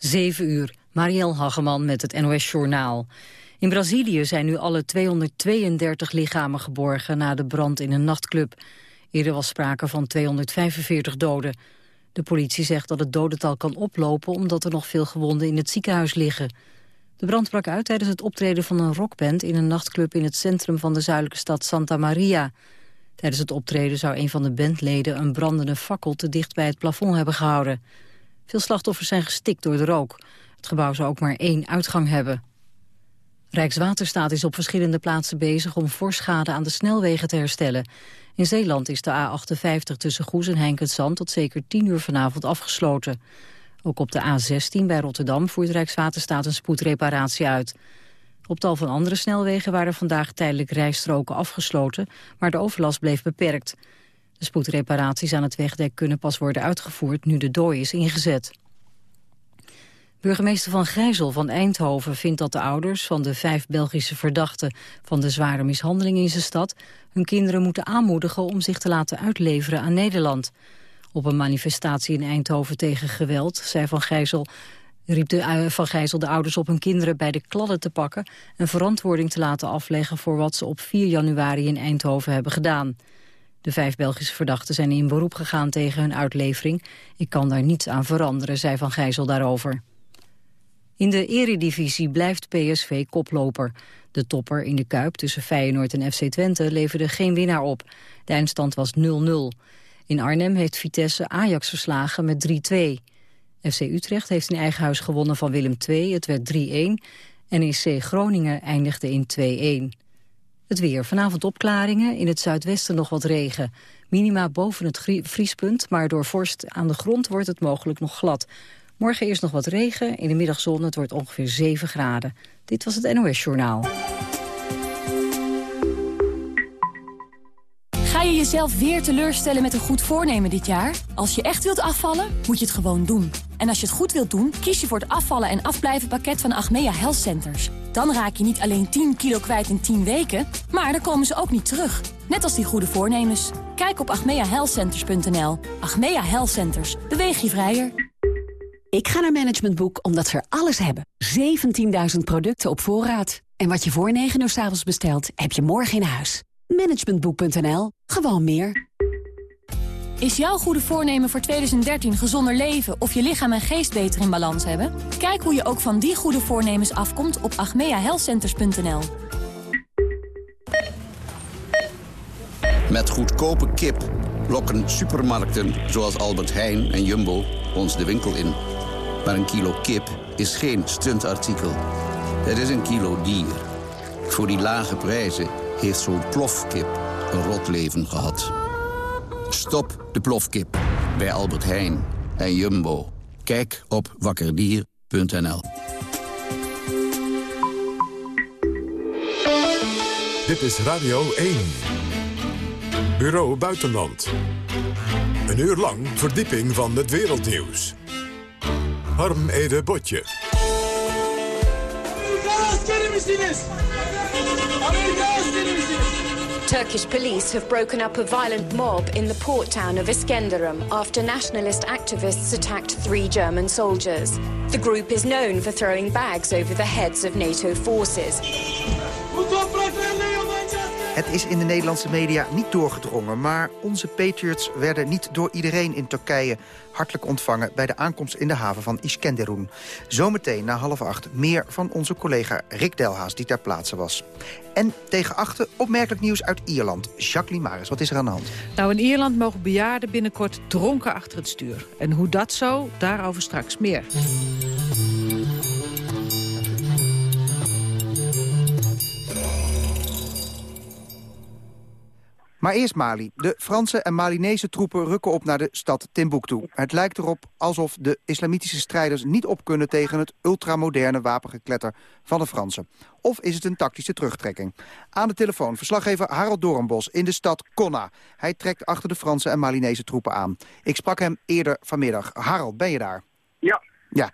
7 uur, Marielle Hageman met het NOS Journaal. In Brazilië zijn nu alle 232 lichamen geborgen na de brand in een nachtclub. Eerder was sprake van 245 doden. De politie zegt dat het dodental kan oplopen omdat er nog veel gewonden in het ziekenhuis liggen. De brand brak uit tijdens het optreden van een rockband in een nachtclub in het centrum van de zuidelijke stad Santa Maria. Tijdens het optreden zou een van de bandleden een brandende fakkel te dicht bij het plafond hebben gehouden. Veel slachtoffers zijn gestikt door de rook. Het gebouw zou ook maar één uitgang hebben. Rijkswaterstaat is op verschillende plaatsen bezig om voorschade aan de snelwegen te herstellen. In Zeeland is de A58 tussen Goes en Henkensand tot zeker 10 uur vanavond afgesloten. Ook op de A16 bij Rotterdam voert Rijkswaterstaat een spoedreparatie uit. Op tal van andere snelwegen waren vandaag tijdelijk rijstroken afgesloten, maar de overlast bleef beperkt. De spoedreparaties aan het wegdek kunnen pas worden uitgevoerd nu de dooi is ingezet. Burgemeester Van Gijzel van Eindhoven vindt dat de ouders van de vijf Belgische verdachten van de zware mishandeling in zijn stad hun kinderen moeten aanmoedigen om zich te laten uitleveren aan Nederland. Op een manifestatie in Eindhoven tegen geweld zei Van Gijzel riep de, uh, Van Gijzel de ouders op hun kinderen bij de kladden te pakken... en verantwoording te laten afleggen voor wat ze op 4 januari in Eindhoven hebben gedaan. De vijf Belgische verdachten zijn in beroep gegaan tegen hun uitlevering. Ik kan daar niets aan veranderen, zei Van Gijzel daarover. In de eredivisie blijft PSV koploper. De topper in de Kuip tussen Feyenoord en FC Twente leverde geen winnaar op. De eindstand was 0-0. In Arnhem heeft Vitesse Ajax verslagen met 3-2. FC Utrecht heeft in eigen huis gewonnen van Willem II. Het werd 3-1. NEC Groningen eindigde in 2-1. Het weer. Vanavond opklaringen. In het zuidwesten nog wat regen. Minima boven het vriespunt, maar door vorst aan de grond wordt het mogelijk nog glad. Morgen eerst nog wat regen, in de middagzon het wordt ongeveer 7 graden. Dit was het NOS Journaal. Jezelf weer teleurstellen met een goed voornemen dit jaar? Als je echt wilt afvallen, moet je het gewoon doen. En als je het goed wilt doen, kies je voor het afvallen en afblijven pakket van Achmea Health Centers. Dan raak je niet alleen 10 kilo kwijt in 10 weken, maar dan komen ze ook niet terug. Net als die goede voornemens. Kijk op agmeahealthcenters.nl. Achmea Health Centers. Beweeg je vrijer. Ik ga naar Management Boek omdat ze er alles hebben. 17.000 producten op voorraad. En wat je voor 9 uur s avonds bestelt, heb je morgen in huis. Managementboek.nl. Gewoon meer. Is jouw goede voornemen voor 2013 gezonder leven of je lichaam en geest beter in balans hebben? Kijk hoe je ook van die goede voornemens afkomt op agmeahealthcenters.nl. Met goedkope kip lokken supermarkten zoals Albert Heijn en Jumbo ons de winkel in. Maar een kilo kip is geen stuntartikel. Het is een kilo dier. Voor die lage prijzen heeft zo'n plofkip een rot leven gehad. Stop de plofkip bij Albert Heijn en Jumbo. Kijk op wakkerdier.nl. Dit is Radio 1. Bureau Buitenland. Een uur lang verdieping van het wereldnieuws. Harm Ede Botje. Turkish police have broken up a violent mob in the port town of Iskenderun after nationalist activists attacked three German soldiers. The group is known for throwing bags over the heads of NATO forces. Het is in de Nederlandse media niet doorgedrongen... maar onze Patriots werden niet door iedereen in Turkije hartelijk ontvangen... bij de aankomst in de haven van Iskenderun. Zometeen na half acht meer van onze collega Rick Delhaas... die ter plaatse was. En tegen achter opmerkelijk nieuws uit Ierland. Jacqueline Maris, wat is er aan de hand? Nou, in Ierland mogen bejaarden binnenkort dronken achter het stuur. En hoe dat zo, daarover straks meer. Maar eerst Mali. De Franse en Malinese troepen rukken op naar de stad Timbuktu. Het lijkt erop alsof de islamitische strijders niet op kunnen... tegen het ultramoderne wapengekletter van de Fransen. Of is het een tactische terugtrekking? Aan de telefoon verslaggever Harold Doornbos in de stad Konna. Hij trekt achter de Franse en Malinese troepen aan. Ik sprak hem eerder vanmiddag. Harold, ben je daar? Ja. Ja.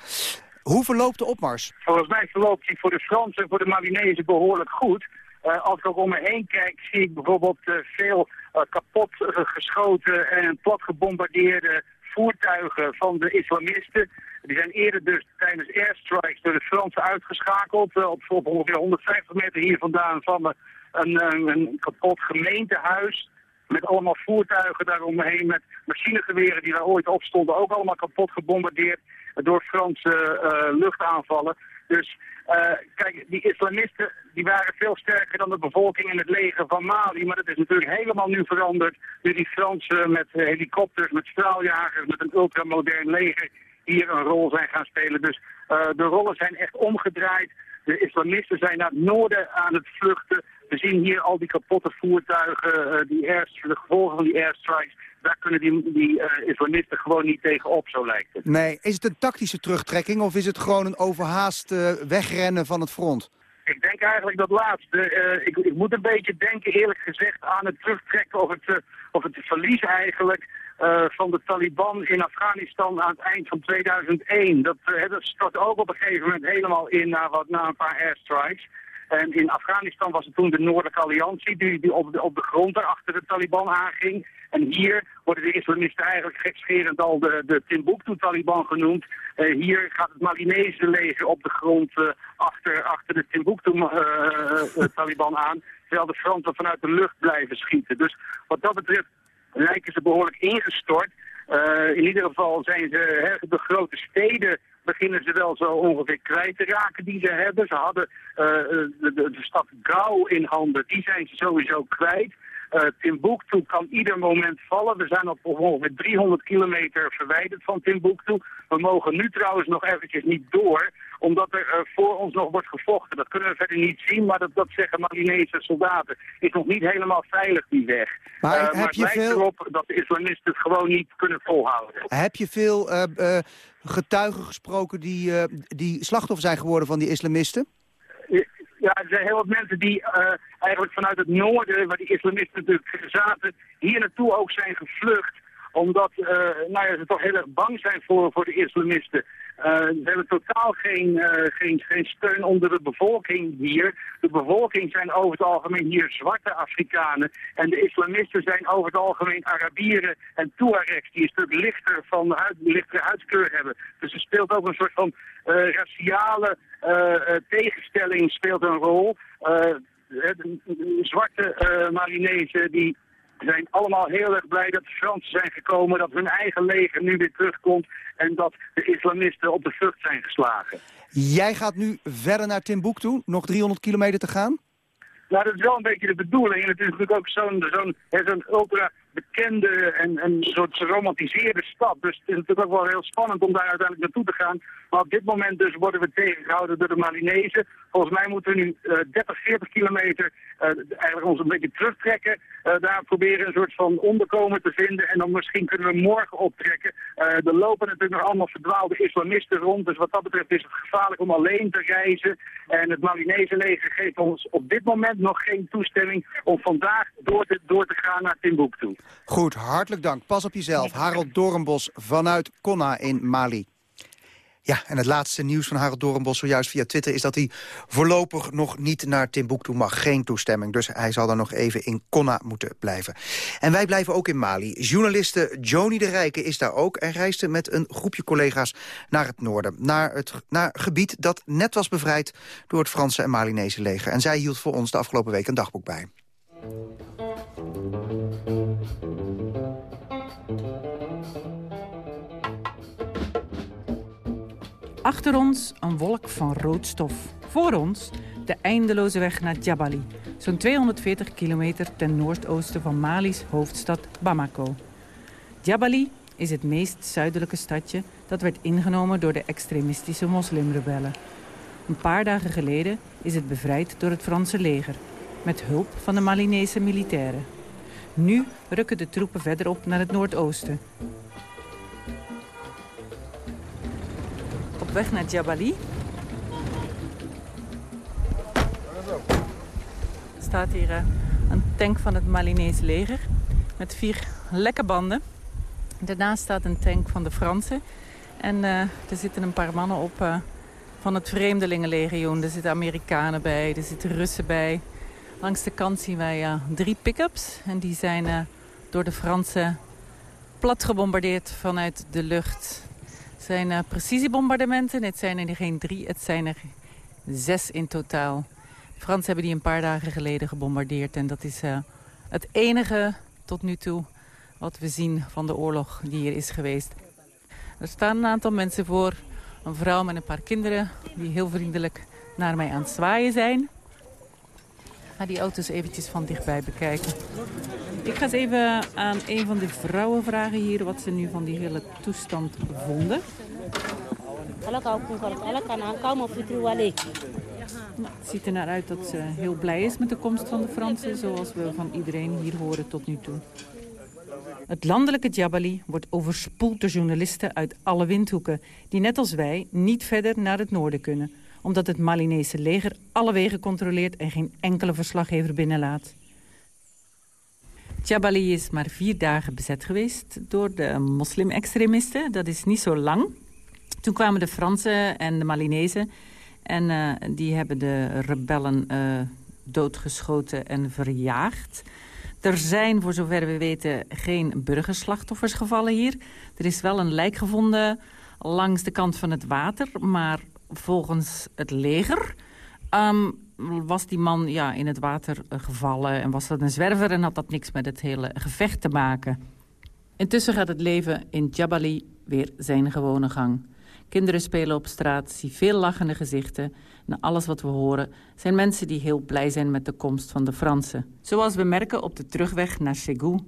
Hoe verloopt de opmars? Volgens mij verloopt die voor de Fransen en voor de Malinese behoorlijk goed... Uh, als ik ook om me heen kijk, zie ik bijvoorbeeld uh, veel uh, kapot geschoten en plat gebombardeerde voertuigen van de islamisten. Die zijn eerder dus tijdens airstrikes door de Fransen uitgeschakeld. op, op ongeveer 150 meter hier vandaan van een, een, kapot gemeentehuis. Met allemaal voertuigen daaromheen, met machinegeweren die daar ooit op stonden, ook allemaal kapot gebombardeerd door Franse luchtaanvallen. Dus uh, kijk, die islamisten die waren veel sterker dan de bevolking in het leger van Mali. Maar dat is natuurlijk helemaal nu veranderd. Nu die Fransen met helikopters, met straaljagers, met een ultramodern leger hier een rol zijn gaan spelen. Dus uh, de rollen zijn echt omgedraaid. De islamisten zijn naar het noorden aan het vluchten. We zien hier al die kapotte voertuigen, die air, de gevolgen van die airstrikes. Daar kunnen die, die uh, islamisten gewoon niet tegenop, zo lijkt het. Nee, is het een tactische terugtrekking of is het gewoon een overhaast uh, wegrennen van het front? Ik denk eigenlijk dat laatste. Uh, ik, ik, moet een beetje denken, eerlijk gezegd, aan het terugtrekken of het, of het verlies eigenlijk uh, van de Taliban in Afghanistan aan het eind van 2001. Dat, uh, dat stort ook op een gegeven moment helemaal in na, wat, na een paar airstrikes. En in Afghanistan was het toen de Noordelijke Alliantie die, die op, de, op de grond daar achter de Taliban aanging. En hier worden de islamisten eigenlijk gekscherend al de, de Timbuktu-Taliban genoemd. Uh, hier gaat het Malinese leger op de grond uh, achter, achter de Timbuktu-Taliban uh, aan. Terwijl de Fransen vanuit de lucht blijven schieten. Dus wat dat betreft lijken ze behoorlijk ingestort. In ieder geval zijn ze de grote steden beginnen ze wel zo ongeveer kwijt te raken die ze hebben. Ze hadden de, de, de, stad Gao in handen, die zijn ze sowieso kwijt. Uh, Timbuktu kan ieder moment vallen. We zijn op ongeveer 300 kilometer verwijderd van Timbuktu. We mogen nu trouwens nog eventjes niet door, omdat er uh, voor ons nog wordt gevochten. Dat kunnen we verder niet zien, maar dat, dat zeggen Malinese soldaten. Is nog niet helemaal veilig die weg. Maar, uh, heb maar je het lijkt veel... erop dat de islamisten het gewoon niet kunnen volhouden. Heb je veel getuigen gesproken die, die slachtoffer zijn geworden van die islamisten? Ja, er zijn heel wat mensen die uh, eigenlijk vanuit het noorden, waar die islamisten natuurlijk zaten, hier naartoe ook zijn gevlucht. Omdat uh, nou ja, ze toch heel erg bang zijn voor, voor de islamisten. Ze hebben totaal geen, geen, geen steun onder de bevolking hier. De bevolking zijn over het algemeen hier zwarte Afrikanen. En de islamisten zijn over het algemeen Arabieren en Tuaregs, die een stuk lichter, van huid, lichtere huidskleur hebben. Dus er speelt ook een soort van raciale uh, tegenstelling speelt een rol. De, zwarte uh, Malinezen die zijn allemaal heel erg blij dat de Fransen zijn gekomen, dat hun eigen leger nu weer terugkomt en dat de islamisten op de vlucht zijn geslagen. Jij gaat nu verder naar Timbuktu, nog 300 kilometer te gaan? Nou, dat is wel een beetje de bedoeling. En het is natuurlijk ook zo'n zo'n zo ultra bekende en een soort geromantiseerde stad. Dus het is natuurlijk ook wel heel spannend om daar uiteindelijk naartoe te gaan. Maar op dit moment dus worden we tegengehouden door de Malinezen. Volgens mij moeten we nu uh, 30, 40 kilometer uh, eigenlijk ons een beetje terugtrekken. Uh, daar proberen een soort van onderkomen te vinden. En dan misschien kunnen we morgen optrekken. er lopen natuurlijk nog allemaal verdwaalde islamisten rond. Dus wat dat betreft is het gevaarlijk om alleen te reizen. En het Malinese leger geeft ons op dit moment nog geen toestemming om vandaag door te, door te gaan naar Timbuktu. Goed, hartelijk dank. Pas op jezelf. Harold Doornbos vanuit Konna in Mali. Ja, en het laatste nieuws van Harold Doornbos zojuist via Twitter... is dat hij voorlopig nog niet naar Timbuktu mag. Geen toestemming, dus hij zal dan nog even in Konna moeten blijven. En wij blijven ook in Mali. Journaliste Joni de Rijke is daar ook... en reisde met een groepje collega's naar het noorden. Naar het naar gebied dat net was bevrijd door het Franse en Malinese leger. En zij hield voor ons de afgelopen week een dagboek bij. Achter ons een wolk van rood stof. Voor ons de eindeloze weg naar Djabali, zo'n 240 kilometer ten noordoosten van Mali's hoofdstad Bamako. Djabali is het meest zuidelijke stadje dat werd ingenomen door de extremistische moslimrebellen. Een paar dagen geleden is het bevrijd door het Franse leger, met hulp van de Malinese militairen. Nu rukken de troepen verder op naar het noordoosten. Weg naar Djabali staat hier uh, een tank van het Malinese leger met vier lekke banden. Daarnaast staat een tank van de Fransen. En uh, er zitten een paar mannen op uh, van het Vreemdelingenlegioen. Er zitten Amerikanen bij, er zitten Russen bij. Langs de kant zien wij drie pick-ups. En die zijn door de Fransen plat gebombardeerd vanuit de lucht. Zijn uh, precisiebombardementen. Het zijn er geen drie, het zijn er zes in totaal. De Fransen hebben die een paar dagen geleden gebombardeerd. En dat is uh, het enige tot nu toe wat we zien van de oorlog die hier is geweest. Er staan een aantal mensen voor. Een vrouw met een paar kinderen die heel vriendelijk naar mij aan het zwaaien zijn. Ik ga die auto's eventjes van dichtbij bekijken. Ik ga eens even aan een van de vrouwen vragen hier wat ze nu van die hele toestand vonden. Nou, het ziet er naar uit dat ze heel blij is met de komst van de Fransen, zoals we van iedereen hier horen tot nu toe. Het landelijke Djabali wordt overspoeld door journalisten uit alle windhoeken... die net als wij niet verder naar het noorden kunnen... omdat het Malinese leger alle wegen controleert en geen enkele verslaggever binnenlaat. Djabali is maar vier dagen bezet geweest door de moslim-extremisten. Dat is niet zo lang. Toen kwamen de Fransen en de Malinezen... en uh, die hebben de rebellen uh, doodgeschoten en verjaagd... Er zijn, voor zover we weten, geen burgerslachtoffers gevallen hier. Er is wel een lijk gevonden langs de kant van het water. Maar volgens het leger um, was die man ja, in het water uh, gevallen... en was dat een zwerver en had dat niks met het hele gevecht te maken. Intussen gaat het leven in Jabali weer zijn gewone gang. Kinderen spelen op straat, zie veel lachende gezichten. Na alles wat we horen zijn mensen die heel blij zijn met de komst van de Fransen. Zoals we merken op de terugweg naar Ségou,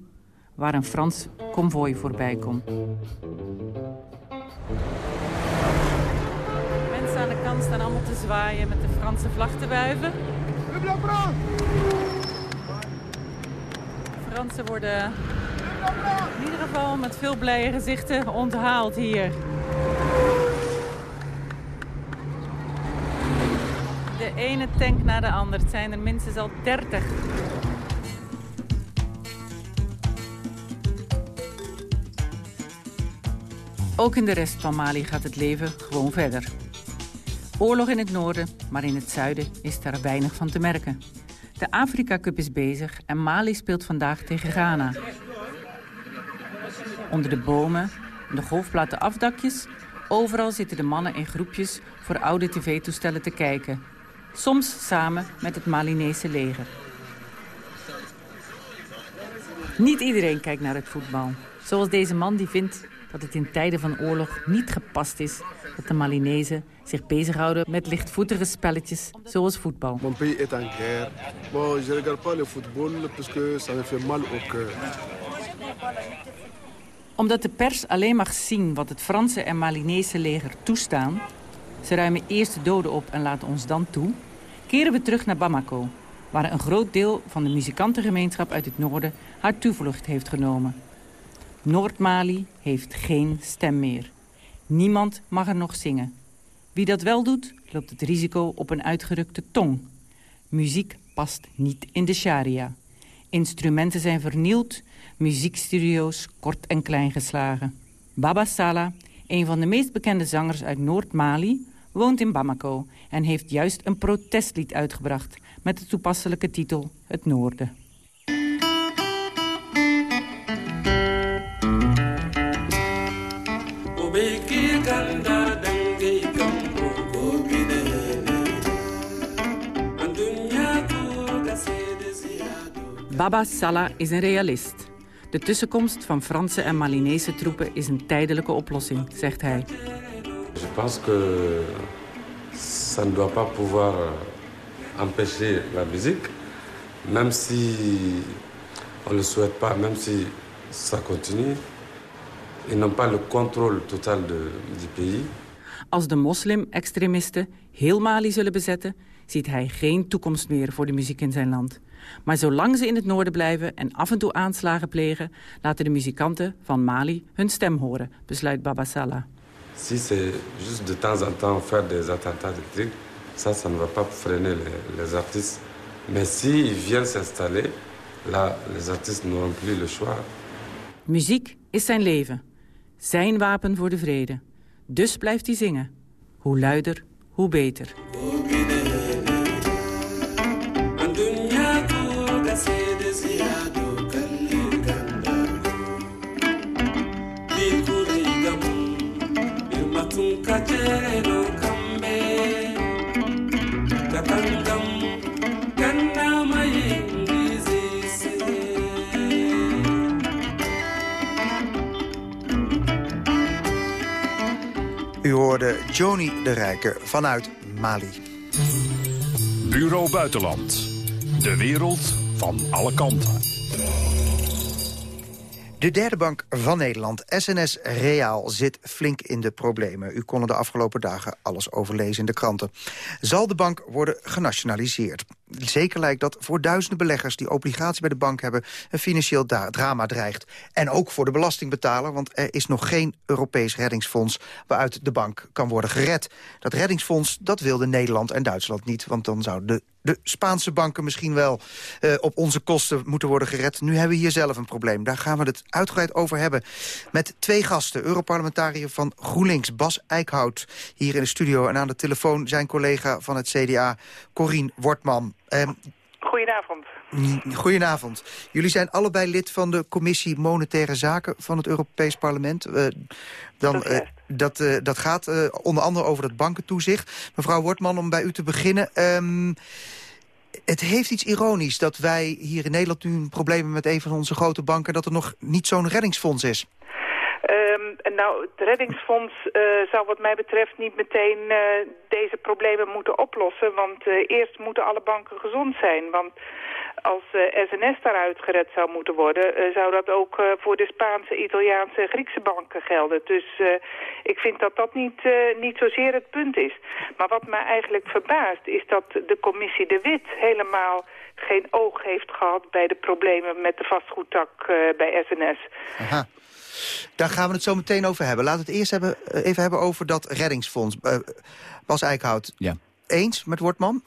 waar een Frans konvooi voorbij komt. Kant staan allemaal te zwaaien met de Franse vlag te wuiven. De Fransen worden in ieder geval met veel blije gezichten onthaald hier. De ene tank na de ander. Het zijn er minstens al 30. Ook in de rest van Mali gaat het leven gewoon verder. Oorlog in het noorden, maar in het zuiden is daar weinig van te merken. De Afrika Cup is bezig en Mali speelt vandaag tegen Ghana. Onder de bomen, de golfplaten afdakjes, overal zitten de mannen in groepjes voor oude tv-toestellen te kijken soms samen met het Malinese leger. Niet iedereen kijkt naar het voetbal. Zoals deze man die vindt dat het in tijden van oorlog niet gepast is... dat de Malinezen zich bezighouden met lichtvoetige spelletjes zoals voetbal. Mon pays est en guerre. Bon, je regarde pas le football parce que ça me fait mal au cœur. Omdat de pers alleen mag zien wat het Franse en Malinese leger toestaan... ze ruimen eerst de doden op en laten ons dan toe keren we terug naar Bamako... waar een groot deel van de muzikantengemeenschap uit het noorden haar toevlucht heeft genomen. Noord-Mali heeft geen stem meer. Niemand mag er nog zingen. Wie dat wel doet, loopt het risico op een uitgerukte tong. Muziek past niet in de sharia. Instrumenten zijn vernield, muziekstudio's kort en klein geslagen. Baba Sala, een van de meest bekende zangers uit Noord-Mali woont in Bamako en heeft juist een protestlied uitgebracht... met de toepasselijke titel Het Noorden. Baba Salah is een realist. De tussenkomst van Franse en Malinese troepen is een tijdelijke oplossing, zegt hij. Je pense que ça ne doit pas pouvoir empêcher la musique, même si on le souhaite pas, même si ça continue. Ils n'ont pas le contrôle total de, du pays. Als de moslim-extremisten heel Mali zullen bezetten, ziet hij geen toekomst meer voor de muziek in zijn land. Maar zolang ze in het noorden blijven en af en toe aanslagen plegen... laten de muzikanten van Mali hun stem horen, besluit Baba Salah. Si c'est juste de temps en temps faire des attentats de trucs, ça, ça ne va pas freiner les, les artistes. Mais s'ils viennent s'installer, là, les artistes n'auront plus le choix. Muziek is zijn leven. Zijn wapen voor de vrede. Dus blijft hij zingen. Hoe luider, hoe beter. Hoorde Joni de Rijker vanuit Mali. Bureau Buitenland. De wereld van alle kanten. De derde bank van Nederland, SNS Reaal, zit flink in de problemen. U kon er de afgelopen dagen alles over lezen in de kranten. Zal de bank worden genationaliseerd? Zeker lijkt dat voor duizenden beleggers die obligatie bij de bank hebben... een financieel drama dreigt. En ook voor de belastingbetaler, want er is nog geen Europees reddingsfonds... waaruit de bank kan worden gered. Dat reddingsfonds, dat wilde Nederland en Duitsland niet... want dan zouden de de Spaanse banken misschien wel uh, op onze kosten moeten worden gered. Nu hebben we hier zelf een probleem. Daar gaan we het uitgebreid over hebben met twee gasten. Europarlementariër van GroenLinks, Bas Eickhout, hier in de studio. En aan de telefoon zijn collega van het CDA, Corien Wortman. Um, Goedenavond. Goedenavond. Jullie zijn allebei lid van de Commissie Monetaire Zaken van het Europees Parlement. Uh, dan, dat, uh, dat, uh, dat gaat onder andere over het bankentoezicht. Mevrouw Wortman, om bij u te beginnen. Um, het heeft iets ironisch dat wij hier in Nederland nu een probleem hebben met een van onze grote banken... dat er nog niet zo'n reddingsfonds is. Um, nou, het reddingsfonds uh, zou wat mij betreft niet meteen uh, deze problemen moeten oplossen. Want uh, eerst moeten alle banken gezond zijn. Want als SNS daaruit gered zou moeten worden... zou dat ook voor de Spaanse, Italiaanse en Griekse banken gelden. Dus ik vind dat dat niet, niet zozeer het punt is. Maar wat mij eigenlijk verbaast is dat de commissie De Wit helemaal geen oog heeft gehad... bij de problemen met de vastgoedtak bij SNS. Aha. Daar gaan we het zo meteen over hebben. Laten we het eerst hebben, even hebben over dat reddingsfonds. Uh, Bas Eickhout, ja. eens met Wortman?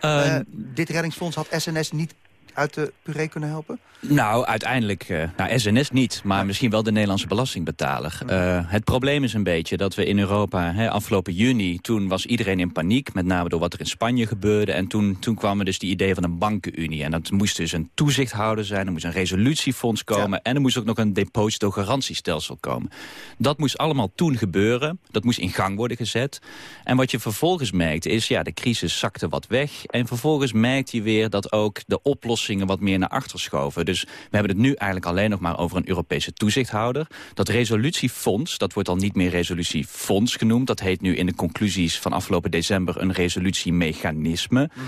Uh, dit reddingsfonds had SNS niet uit de puree kunnen helpen? Nou, uiteindelijk, uh, nou, SNS niet, maar misschien wel de Nederlandse belastingbetaler. Uh, het probleem is een beetje dat we in Europa, hè, afgelopen juni, toen was iedereen in paniek, met name door wat er in Spanje gebeurde. En toen, toen kwam er dus die idee van een bankenunie. En dat moest dus een toezichthouder zijn, er moest een resolutiefonds komen en er moest ook nog een depositogarantiestelsel komen. Dat moest allemaal toen gebeuren, dat moest in gang worden gezet. En wat je vervolgens merkt is, ja, de crisis zakte wat weg. En vervolgens merkt je weer dat ook de wat meer naar achter schoven. Dus we hebben het nu eigenlijk alleen nog maar over een Europese toezichthouder. Dat resolutiefonds, dat wordt al niet meer resolutiefonds genoemd. Dat heet nu in de conclusies van afgelopen december een resolutiemechanisme. Mm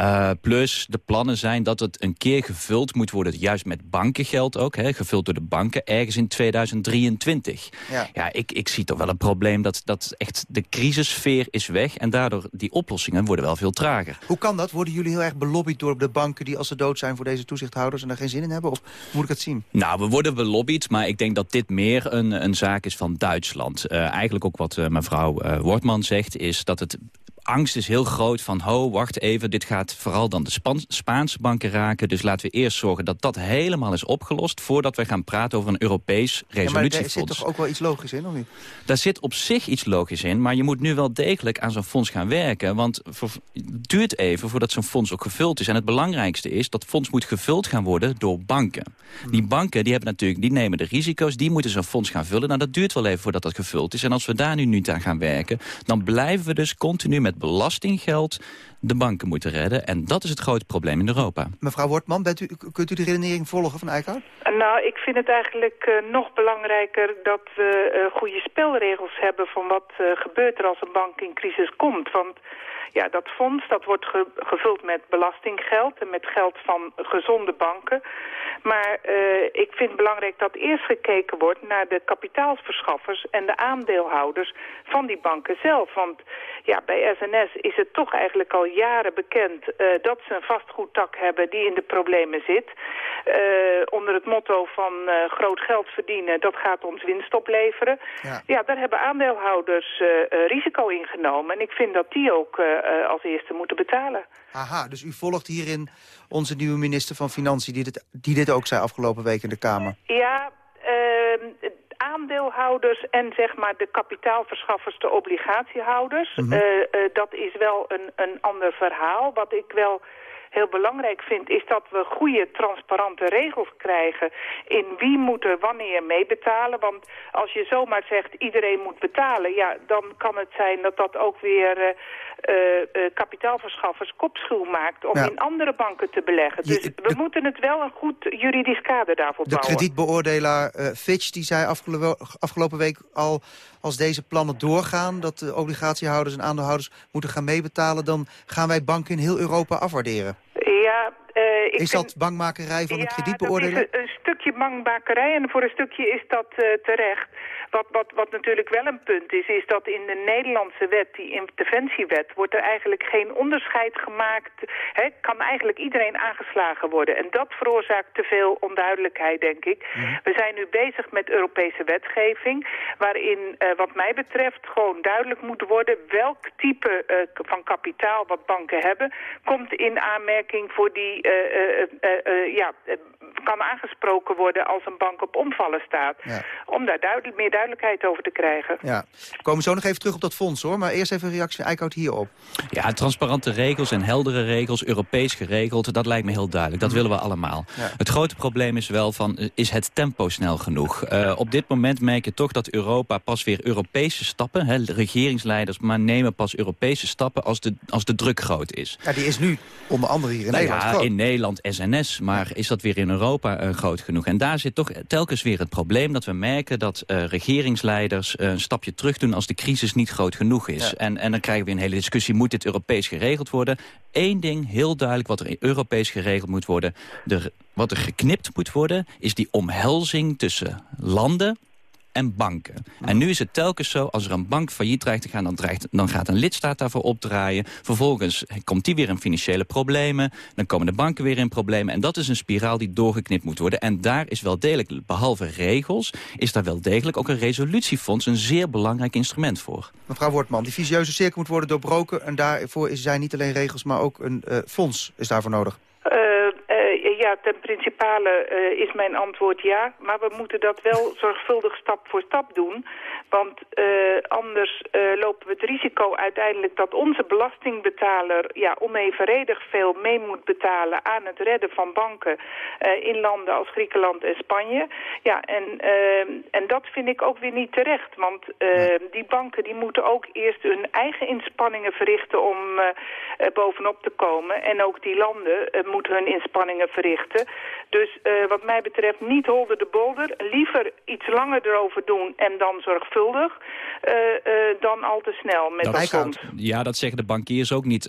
uh, plus de plannen zijn dat het een keer gevuld moet worden, juist met bankengeld ook, hè, gevuld door de banken, ergens in 2023. Ja, ja ik, ik zie toch wel een probleem dat, dat echt de crisissfeer is weg en daardoor die oplossingen worden wel veel trager. Hoe kan dat? Worden jullie heel erg belobbyd door de banken die als ze dood zijn voor deze toezichthouders en daar geen zin in hebben? Of moet ik het zien? Nou, we worden belobbyd, maar ik denk dat dit meer een, een zaak is van Duitsland. Uh, eigenlijk ook wat uh, mevrouw Wortman zegt, is dat het angst is heel groot van... ho, wacht even, dit gaat vooral dan de Spaanse banken raken. Dus laten we eerst zorgen dat dat helemaal is opgelost... voordat we gaan praten over een Europees resolutiefonds. Ja, maar er zit toch ook wel iets logisch in, of niet? Daar zit op zich iets logisch in, maar je moet nu wel degelijk aan zo'n fonds gaan werken. Want het duurt even voordat zo'n fonds ook gevuld is. En het belangrijkste is, dat fonds moet gevuld gaan worden door banken. Hmm. Die banken die hebben natuurlijk, die nemen de risico's, die moeten zo'n fonds gaan vullen. Nou, dat duurt wel even voordat dat gevuld is. En als we daar nu niet aan gaan werken, dan blijven we dus continu met belastinggeld de banken moeten redden. En dat is het grote probleem in Europa. Mevrouw Wortman, bent u, kunt u de redenering volgen van Eickhout? Nou, ik vind het eigenlijk uh, nog belangrijker dat we uh, goede spelregels hebben... van wat uh, gebeurt er als een bank in crisis komt. Want ja, dat fonds dat wordt ge gevuld met belastinggeld en met geld van gezonde banken. Maar uh, ik vind het belangrijk dat eerst gekeken wordt naar de kapitaalsverschaffers en de aandeelhouders van die banken zelf. Want ja, bij SNS is het toch eigenlijk al jaren bekend uh, dat ze een vastgoedtak hebben die in de problemen zit. Uh, onder het motto van groot geld verdienen, dat gaat ons winst opleveren. Ja, ja daar hebben aandeelhouders risico in genomen. En ik vind dat die ook als eerste moeten betalen. Aha, dus u volgt hierin onze nieuwe minister van Financiën... die dit, die dit ook zei afgelopen week in de Kamer. Ja, uh, aandeelhouders en zeg maar de kapitaalverschaffers, de obligatiehouders. Mm dat is wel een, een ander verhaal. Wat ik wel heel belangrijk vind... is dat we goede, transparante regels krijgen... in wie moet er wanneer meebetalen. Want als je zomaar zegt iedereen moet betalen... ja, dan kan het zijn dat dat ook weer... Uh, uh, kapitaalverschaffers kopschuw maakt om in andere banken te beleggen. Dus we moeten het wel een goed juridisch kader daarvoor de bouwen. De kredietbeoordelaar Fitch die zei afgelopen, afgelopen week al... als deze plannen doorgaan, dat de obligatiehouders en aandeelhouders moeten gaan meebetalen... dan gaan wij banken in heel Europa afwaarderen. Ja, uh, ik is dat bankmakerij van ja, kredietbeoordeler? een, een, stukje bankmakerij en voor een stukje is dat uh, terecht. Wat, wat, wat natuurlijk wel een punt is, is dat in de Nederlandse wet, die interventiewet, wordt er eigenlijk geen onderscheid gemaakt. Hè, kan eigenlijk iedereen aangeslagen worden. En dat veroorzaakt te veel onduidelijkheid, denk ik. Mhm. We zijn nu bezig met Europese wetgeving, waarin uh, wat mij betreft gewoon duidelijk moet worden welk type uh, van kapitaal wat banken hebben, komt in aanmerking voor die, ja, kan aangesproken worden als een bank op omvallen staat. Ja. Om daar duidelijk, meer duidelijkheid over te krijgen. Ja, we komen zo nog even terug op dat fonds hoor. Maar eerst even een reactie van Eickhout hierop. Ja, transparante regels en heldere regels, Europees geregeld, dat lijkt me heel duidelijk. Dat willen we allemaal. Ja. Het grote probleem is wel van, is het tempo snel genoeg? Uh, op dit moment merk je toch dat Europa pas weer Europese stappen, hè, regeringsleiders, maar nemen pas Europese stappen als de, als de druk groot is. Ja, die is nu onder andere hier in nou Nederland ja, groot. in Nederland SNS, maar is dat weer in Europa uh, groot genoeg? En daar zit toch telkens weer het probleem dat we merken dat uh, regeringsleiders uh, een stapje terug doen als de crisis niet groot genoeg is. Ja. En, en dan krijgen we een hele discussie, moet dit Europees geregeld worden? Eén ding, heel duidelijk, wat er Europees geregeld moet worden. De, wat er geknipt moet worden, is die omhelzing tussen landen en banken. En nu is het telkens zo, als er een bank failliet dreigt te gaan... dan, dreigt, dan gaat een lidstaat daarvoor opdraaien. Vervolgens komt die weer in financiële problemen. Dan komen de banken weer in problemen. En dat is een spiraal die doorgeknipt moet worden. En daar is wel degelijk, behalve regels... is daar wel degelijk ook een resolutiefonds... een zeer belangrijk instrument voor. Mevrouw Wortman, die visieuze cirkel moet worden doorbroken... en daarvoor zijn niet alleen regels, maar ook een uh, fonds is daarvoor nodig. Uh, uh, ja, ten principale uh, is mijn antwoord ja. Maar we moeten dat wel zorgvuldig stap voor stap doen. Want anders lopen we het risico uiteindelijk dat onze belastingbetaler... ja, onevenredig veel mee moet betalen aan het redden van banken... in landen als Griekenland en Spanje. Ja, en, en dat vind ik ook weer niet terecht. Want die banken die moeten ook eerst hun eigen inspanningen verrichten... om bovenop te komen. En ook die landen moeten hun inspanningen verrichten. Dus uh, wat mij betreft niet holder de bolder. Liever iets langer erover doen en dan zorgvuldig... Uh, uh, dan al te snel met dat. Ja, dat zeggen de bankiers ook niet.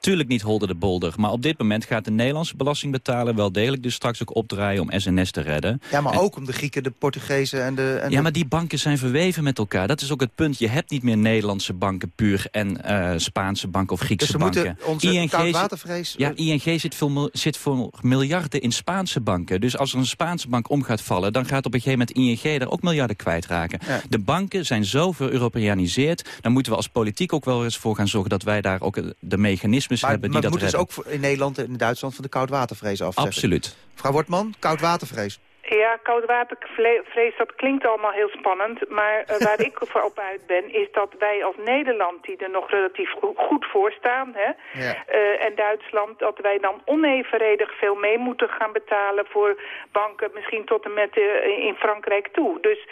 tuurlijk niet holder de bolder. Maar op dit moment gaat de Nederlandse belastingbetaler... wel degelijk dus straks ook opdraaien om SNS te redden. Ja, maar en, ook om de Grieken, de Portugezen en de... En ja, de... maar die banken zijn verweven met elkaar. Dat is ook het punt. Je hebt niet meer Nederlandse banken puur... en Spaanse banken of Griekse dus we banken. Onze ING, koudwatervrees... Ja, ING zit, veel, zit voor miljarden in Spaanse banken. Dus als er een Spaanse bank om gaat vallen... dan gaat op een gegeven moment ING daar ook miljarden kwijtraken. Ja. De banken zijn zoveel Europeaniseerd. Dan moeten we als politiek ook wel eens voor gaan zorgen... dat wij daar ook de mechanismes maar, hebben maar die dat moeten redden. dus ook in Nederland en in Duitsland... van de koudwatervrees af. Absoluut. Mevrouw Wortman, koudwatervrees. Ja, koudwatervrees, dat klinkt allemaal heel spannend. Maar uh, waar ik voor op uit ben, is dat wij als Nederland, die er nog relatief goed voor staan, hè, ja. uh, en Duitsland, dat wij dan onevenredig veel mee moeten gaan betalen voor banken, misschien tot en met uh, in Frankrijk toe. Dus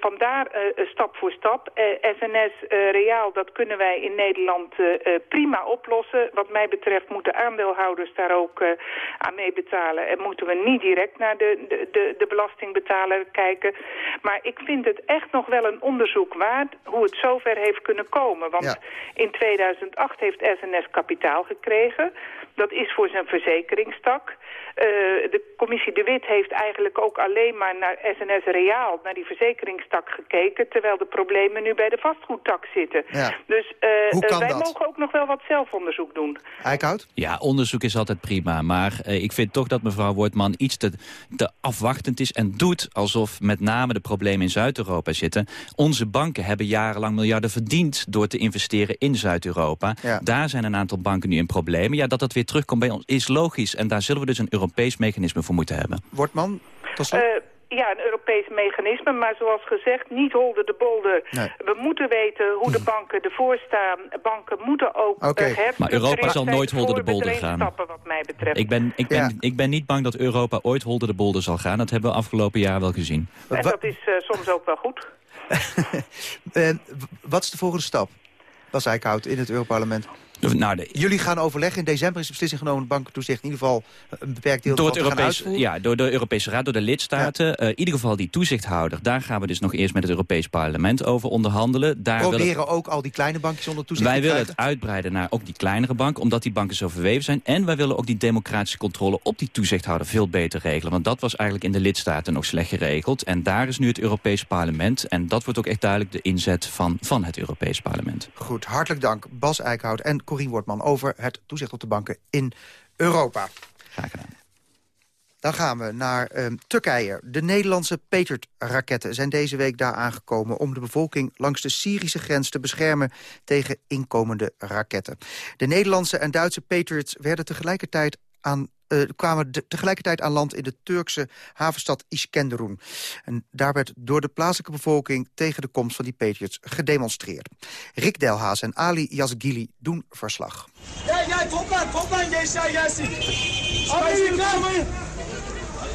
vandaar stap voor stap. SNS Reaal, dat kunnen wij in Nederland prima oplossen. Wat mij betreft moeten aandeelhouders daar ook aan mee betalen. En moeten we niet direct naar de, de, de, de belastingbetaler kijken. Maar ik vind het echt nog wel een onderzoek waard hoe het zover heeft kunnen komen. Want Ja. in 2008 heeft SNS kapitaal gekregen. Dat is voor zijn verzekeringstak. Eh, de commissie De Wit heeft eigenlijk ook alleen maar naar SNS Reaal, naar die verzekeringstak gekeken, terwijl de problemen nu bij de vastgoedtak zitten. Ja. Dus eh, eh, wij dat? mogen ook nog wel wat zelfonderzoek doen. Eickhout? Ja, onderzoek is altijd prima. Maar eh, ik vind toch dat mevrouw Wortman iets te, te afwachtend is... en doet alsof met name de problemen in Zuid-Europa zitten. Onze banken hebben jarenlang miljarden verdiend... door te investeren in Zuid-Europa. Ja. Daar zijn een aantal banken nu in problemen. Ja, dat dat weer terugkomt bij ons is logisch. En daar zullen we dus een Europees mechanisme voor moeten hebben. Wortman, tot slot? Eh, ja, een Europees mechanisme, maar zoals gezegd, niet holder de bolder. We moeten weten hoe de banken ervoor staan. Banken moeten ook Oké. okay. Maar Europa zal nooit holder de bolder gaan. Stappen, wat mij betreft. Ik ben, ik, ben, Ja. ik ben niet bang dat Europa ooit holder de bolder zal gaan. Dat hebben we afgelopen jaar wel gezien. En dat is eh, soms ook wel goed. En w- wat is de volgende stap? Bas Eickhout in het Europarlement. Nou, de, Jullie gaan overleggen. In december is de beslissing genomen... bankentoezicht in ieder geval een beperkt deel door, het Europees, ja, door de Europese Raad, door de lidstaten. Eh, in ieder geval die toezichthouder. Daar gaan we dus nog eerst met het Europees Parlement over onderhandelen. Daar willen- Proberen ook al die kleine bankjes onder toezicht Wij te willen het uitbreiden naar ook die kleinere banken, omdat die banken zo verweven zijn. En wij willen ook die democratische controle op die toezichthouder veel beter regelen. Want dat was eigenlijk in de lidstaten nog slecht geregeld. En daar is nu het Europees Parlement. En dat wordt ook echt duidelijk de inzet van, van het Europees Parlement. Goed, hartelijk dank Bas Eickhout en Corien Wortman... over het toezicht op de banken in Europa. Graag gedaan. Dan gaan we naar ehm, Turkije. De Nederlandse Patriot-raketten zijn deze week daar aangekomen... om de bevolking langs de Syrische grens te beschermen tegen inkomende raketten. De Nederlandse en Duitse Patriots werden tegelijkertijd aan eh, kwamen tegelijkertijd aan land in de Turkse havenstad Iskenderun. En daar werd door de plaatselijke bevolking tegen de komst van die Patriots gedemonstreerd. Rick Delhaas en Ali Yazgili doen verslag. Gel gel toplan toplan gençler gelsin. Amerikan.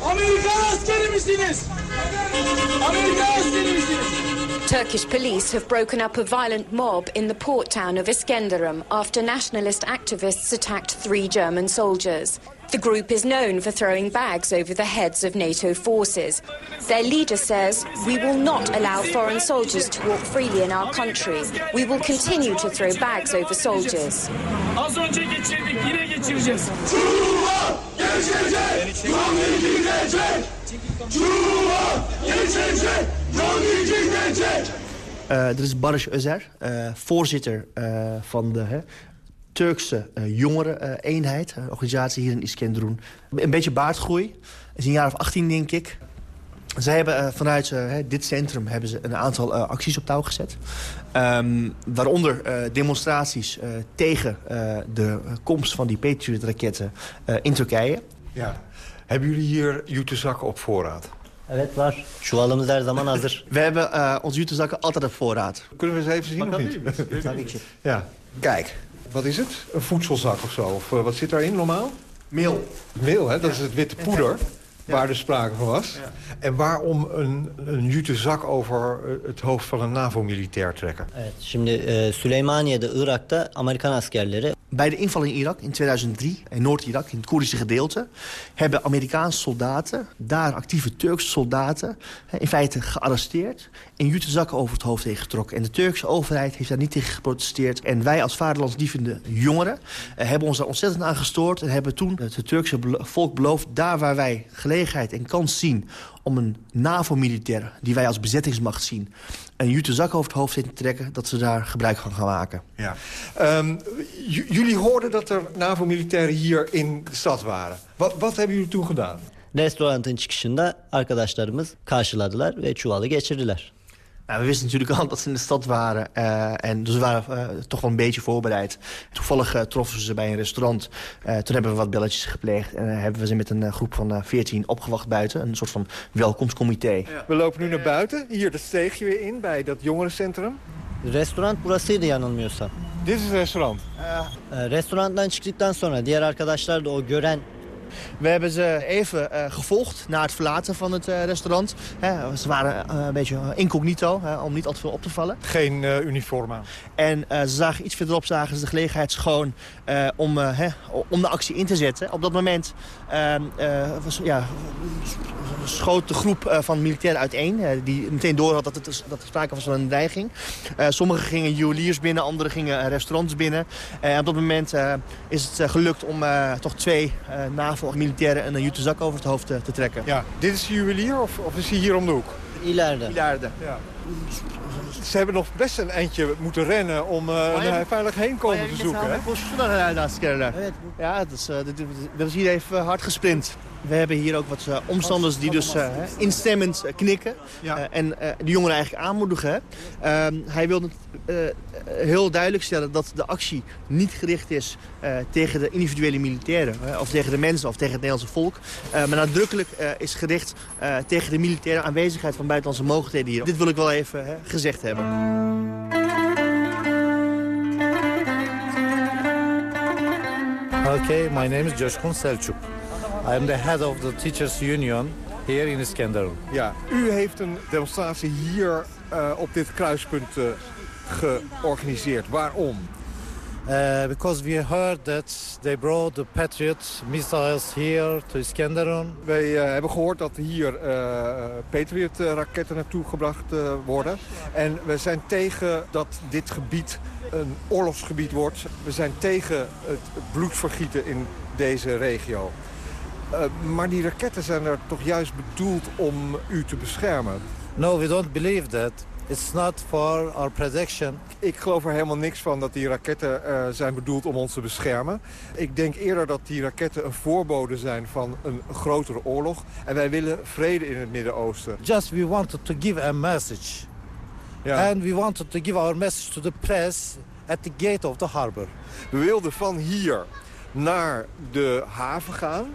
Amerikan askeri misiniz? Amerikan askeri misiniz? Turkish police have broken up a violent mob in the port town of Iskenderun after nationalist activists attacked three German soldiers. The group is known for throwing bags over the heads of NATO forces. Their leader says, We will not allow foreign soldiers to walk freely in our country. We will continue to throw bags over soldiers. Geçireceğiz. Eh, er is Barış Özer, eh, voorzitter eh, van de hè, Turkse jongereneenheid, een organisatie hier in Iskenderun. Een beetje baardgroei, is een jaar of 18 denk ik. Zij hebben vanuit dit centrum hebben ze een aantal acties op touw gezet. Um, waaronder demonstraties tegen de komst van die Patriot-raketten in Turkije. Ja. Hebben jullie hier jutezakken op voorraad? Evet var. Çuvalımız her zaman hazır. We hebben uh, onze jutezakken altijd op voorraad. Kunnen we eens even zien of niet? ja. Kijk, wat is het? Een voedselzak of zo? Of uh, wat zit daarin normaal? Meel. Meel, hè? Dat is het witte poeder. Ja. Waar er sprake van was. Ja. En waarom een, een jute zak over het hoofd van een NAVO-militair trekken? Evet, şimdi e, Süleymaniye'de, Irak'ta Amerikan askerleri... Bij de inval in Irak in 2003, in Noord-Irak, in het Koerdische gedeelte... hebben Amerikaanse soldaten, daar actieve Turkse soldaten... in feite gearresteerd en jute zakken over het hoofd heen getrokken. En de Turkse overheid heeft daar niet tegen geprotesteerd. En wij als vaderlandslievende jongeren uh, hebben ons daar ontzettend aan gestoord... en hebben toen het Turkse volk beloofd, daar waar wij gelegenheid en kans zien om een NAVO-militair, die wij als bezettingsmacht zien... een jute zak over het hoofd heen te trekken, dat ze daar gebruik van gaan maken. Ja. Um, jullie hoorden dat er NAVO-militairen hier in de stad waren. Wat, wat hebben jullie toen gedaan? Restoranın çıkışında arkadaşlarımız karşıladılar ve çuvalı geçirdiler. Nou, we wisten natuurlijk al dat ze in de stad waren. Uh, en dus we waren uh, toch wel een beetje voorbereid. Toevallig uh, troffen we ze bij een restaurant. toen hebben we wat belletjes gepleegd. En hebben we ze met een groep van 14 opgewacht buiten. Een soort van welkomstcomité. Ja. We lopen nu naar buiten. Hier dat steegje weer in bij dat jongerencentrum. Restaurant burasıydı yanılmıyorsam. Dit is het restaurant. Uh, restauranttan çıktıktan sonra diğer arkadaşlar da o gören we hebben ze even uh, gevolgd na het verlaten van het uh, restaurant. He, ze waren uh, een beetje incognito, he, om niet al te veel op te vallen. Geen uniform aan. En ze zagen iets verderop zagen ze de gelegenheid schoon om, he, om de actie in te zetten. Op dat moment ehm, was, ja, schoot de groep van militairen uiteen. die meteen door had dat, het, dat er sprake was van een dreiging. sommigen gingen juweliers binnen, anderen gingen restaurants binnen. en op dat moment is het gelukt om toch twee NAVO militairen en een jute zak over het hoofd te, te, trekken. Ja, dit is de juwelier of, of is hij hier om de hoek? İleride. İleride. Ja. Ze hebben nog best een eindje moeten rennen om uh, een veilig heenkomen te zoeken. Hè? Ja, dat is, uh, dat is hier even hard gesprint. We hebben hier ook wat uh, omstanders die dus uh, instemmend knikken. Ja. en de jongeren eigenlijk aanmoedigen. Ehm, hij wil heel duidelijk stellen dat de actie niet gericht is tegen de individuele militairen. of tegen de mensen of tegen het Nederlandse volk. maar nadrukkelijk is gericht tegen de militaire aanwezigheid van buitenlandse mogelijkheden hier. Dit wil ik wel even gezegd hebben. Okay, my name is Joshkun Selçuk. I am the head of the Teachers Union here in Iskenderun. Ja, u heeft een demonstratie hier uh, op dit kruispunt uh, georganiseerd. Waarom? Uh, because we heard that they brought the Patriot missiles here to Iskenderun. Wij uh, hebben gehoord dat hier uh, Patriot-raketten naartoe gebracht worden. En we zijn tegen dat dit gebied een oorlogsgebied wordt. We zijn tegen het bloedvergieten in deze regio. Uh, maar die raketten zijn er toch juist bedoeld om u te beschermen? No, we don't believe that. It's not for our protection. Ik geloof er helemaal niks van dat die raketten uh, zijn bedoeld om ons te beschermen. Ik denk eerder dat die raketten een voorbode zijn van een grotere oorlog. En wij willen vrede in het Midden-Oosten. Just we wanted to give a message. Ja. And we wanted to give our message to the press at the gate of the harbor. We wilden van hier naar de haven gaan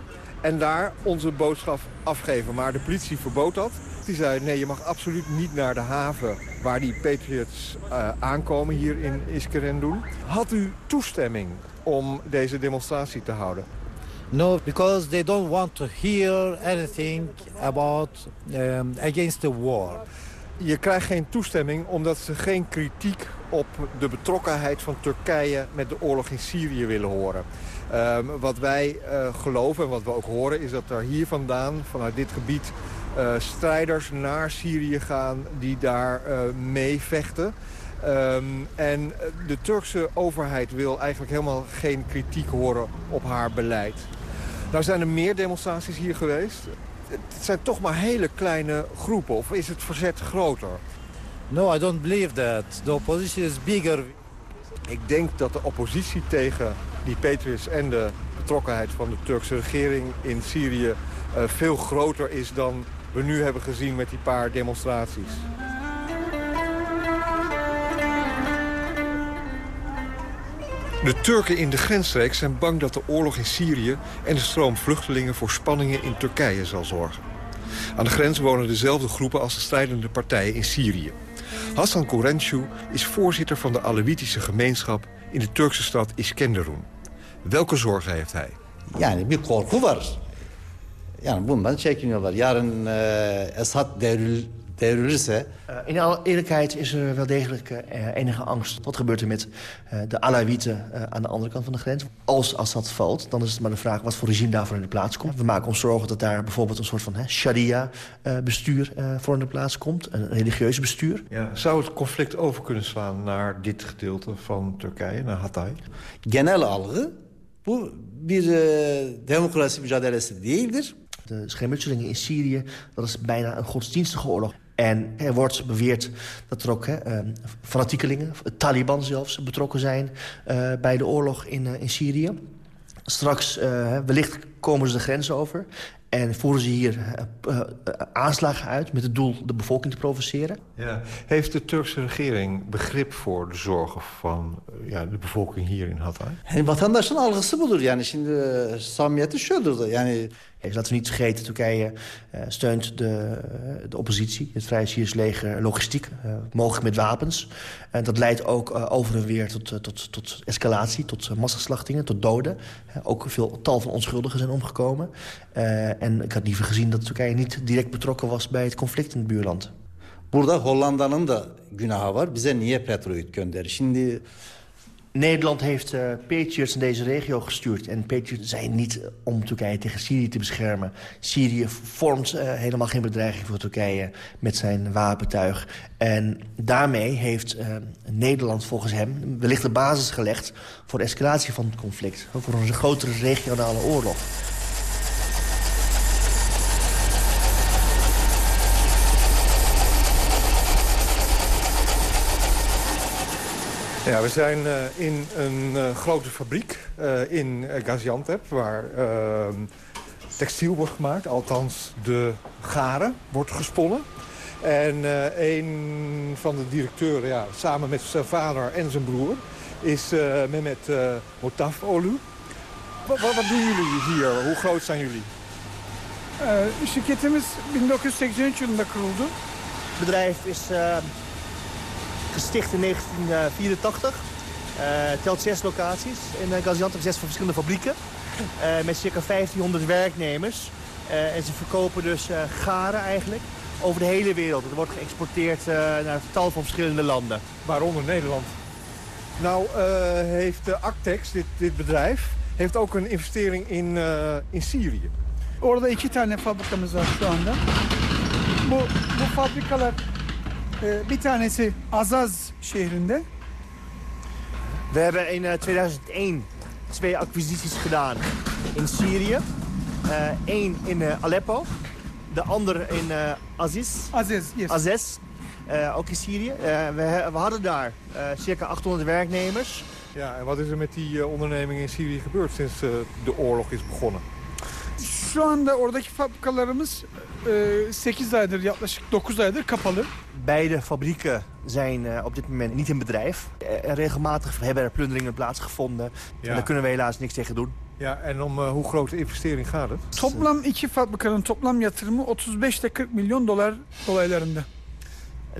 en daar onze boodschap afgeven. Maar de politie verbood dat. Die zei, nee, je mag absoluut niet naar de haven waar die Patriots uh, aankomen hier in Iskerendun. Had u toestemming om deze demonstratie te houden? No, because they don't want to hear anything about um, against the war. Je krijgt geen toestemming omdat ze geen kritiek op de betrokkenheid van Turkije met de oorlog in Syrië willen horen. Um, wat wij uh, geloven en wat we ook horen is dat er hier vandaan, vanuit dit gebied, uh, strijders naar Syrië gaan die daar uh, mee vechten. Um, en de Turkse overheid wil eigenlijk helemaal geen kritiek horen op haar beleid. Nou zijn er meer demonstraties hier geweest. Het zijn toch maar hele kleine groepen, of is het verzet groter? No, I don't believe that. The opposition is bigger. Ik denk dat de oppositie tegen die Patriots en de betrokkenheid van de Turkse regering in Syrië uh, veel groter is dan we nu hebben gezien met die paar demonstraties. De Turken in de grensstreek zijn bang dat de oorlog in Syrië... en de stroom vluchtelingen voor spanningen in Turkije zal zorgen. Aan de grens wonen dezelfde groepen als de strijdende partijen in Syrië. Hassan Korencu is voorzitter van de Alewitische gemeenschap... in de Turkse stad Iskenderun. Welke zorgen heeft hij? Yani bir korku var. Yani bundan çekiniyorlar. Yarın e, Esad devril, devrilirse... Uh, in alle eerlijkheid is er wel degelijk uh, enige angst. Wat gebeurt er met uh, de Alawieten aan de andere kant van de grens? Als Assad valt, dan is het maar de vraag wat voor regime daarvoor in de plaats komt. We maken ons zorgen dat daar bijvoorbeeld een soort van sharia-bestuur voor in de plaats komt. Een religieus bestuur. Ja. Zou het conflict over kunnen slaan naar dit gedeelte van Turkije, naar Hatay? Genel algı bu bir e, demokrasi mücadelesi değildir. De schermutselingen in Syrië, dat is bijna een godsdienstige oorlog. En er wordt beweerd dat er ook hè, uh, fanatiekelingen, Taliban zelfs, betrokken zijn uh, bij de oorlog in, uh, in Syrië. Straks, wellicht komen ze de grens over. En voeren ze hier uh, uh, aanslagen uit met het doel de bevolking te provoceren. Ja. Heeft de Turkse regering begrip voor de zorgen van uh, ja, de bevolking hier in Hatay? Yani vatandaşın algısı budur. Yani şimdi samimiyeti şudur. Yani Laten we niet vergeten, Turkije uh, steunt de, de oppositie, het Vrije Syrisch logistiek, uh, mogelijk met wapens. En dat leidt ook over en weer tot, tot, tot escalatie, tot massaslachtingen, tot doden. ook veel tal van onschuldigen zijn omgekomen. en ik had liever gezien dat Turkije niet direct betrokken was bij het conflict in het buurland. Burada Hollanda'nın da günahı var. Bize niye Petroid gönderir? Şimdi Nederland heeft uh, Patriots in deze regio gestuurd. En Patriots zijn niet om Turkije tegen Syrië te beschermen. Syrië vormt uh, helemaal geen bedreiging voor Turkije met zijn wapentuig. En daarmee heeft Nederland volgens hem wellicht de basis gelegd... voor de escalatie van het conflict. Voor een grotere regionale oorlog. Ja, we zijn uh, in een uh, grote fabriek uh, in Gaziantep... waar textiel wordt gemaakt. Althans, de garen wordt gesponnen. En uh, een van de directeuren, ja, samen met zijn vader en zijn broer... is uh, Mehmet uh, Motafolu. Wat, wat, wat, doen jullie hier? Hoe groot zijn jullie? Uh, şirketimiz 1983 yılında kuruldu. Het bedrijf is gesticht in 1984. telt zes locaties. In Gaziantep zes verschillende fabrieken. met circa 1500 werknemers. en ze verkopen dus garen eigenlijk over de hele wereld. Het wordt geëxporteerd uh, naar tal van verschillende landen. Waaronder Nederland. Nou uh, heeft Actex, dit, dit bedrijf, heeft ook een investering in, uh, in Syrië. Orada iki tane fabrikamız var şu anda. Bu, bu fabrikalar bir tanesi Azaz şehrinde. We hebben in 2001 twee acquisities gedaan in Syrië. Eén in Aleppo de ander in uh, Aziz. Aziz, yes. Azez, uh, ook in Syrië. Uh, we, we, hadden daar circa 800 werknemers. Ja, en wat is er met die onderneming in Syrië gebeurd sinds de oorlog is begonnen? Şu anda oradaki fabrikalarımız e, 8 aydır, yaklaşık 9 aydır kapalı. Beide fabrieken zijn uh, op dit moment niet in bedrijf. Uh, regelmatig hebben er plunderingen plaatsgevonden. Ja. En daar kunnen we helaas niks tegen doen. Ja, en om uh, hoe groot de investering gaat het? Toplam iki fabrikanın toplam yatırımı 35 ile 40 miljoen dollar dolaylarında.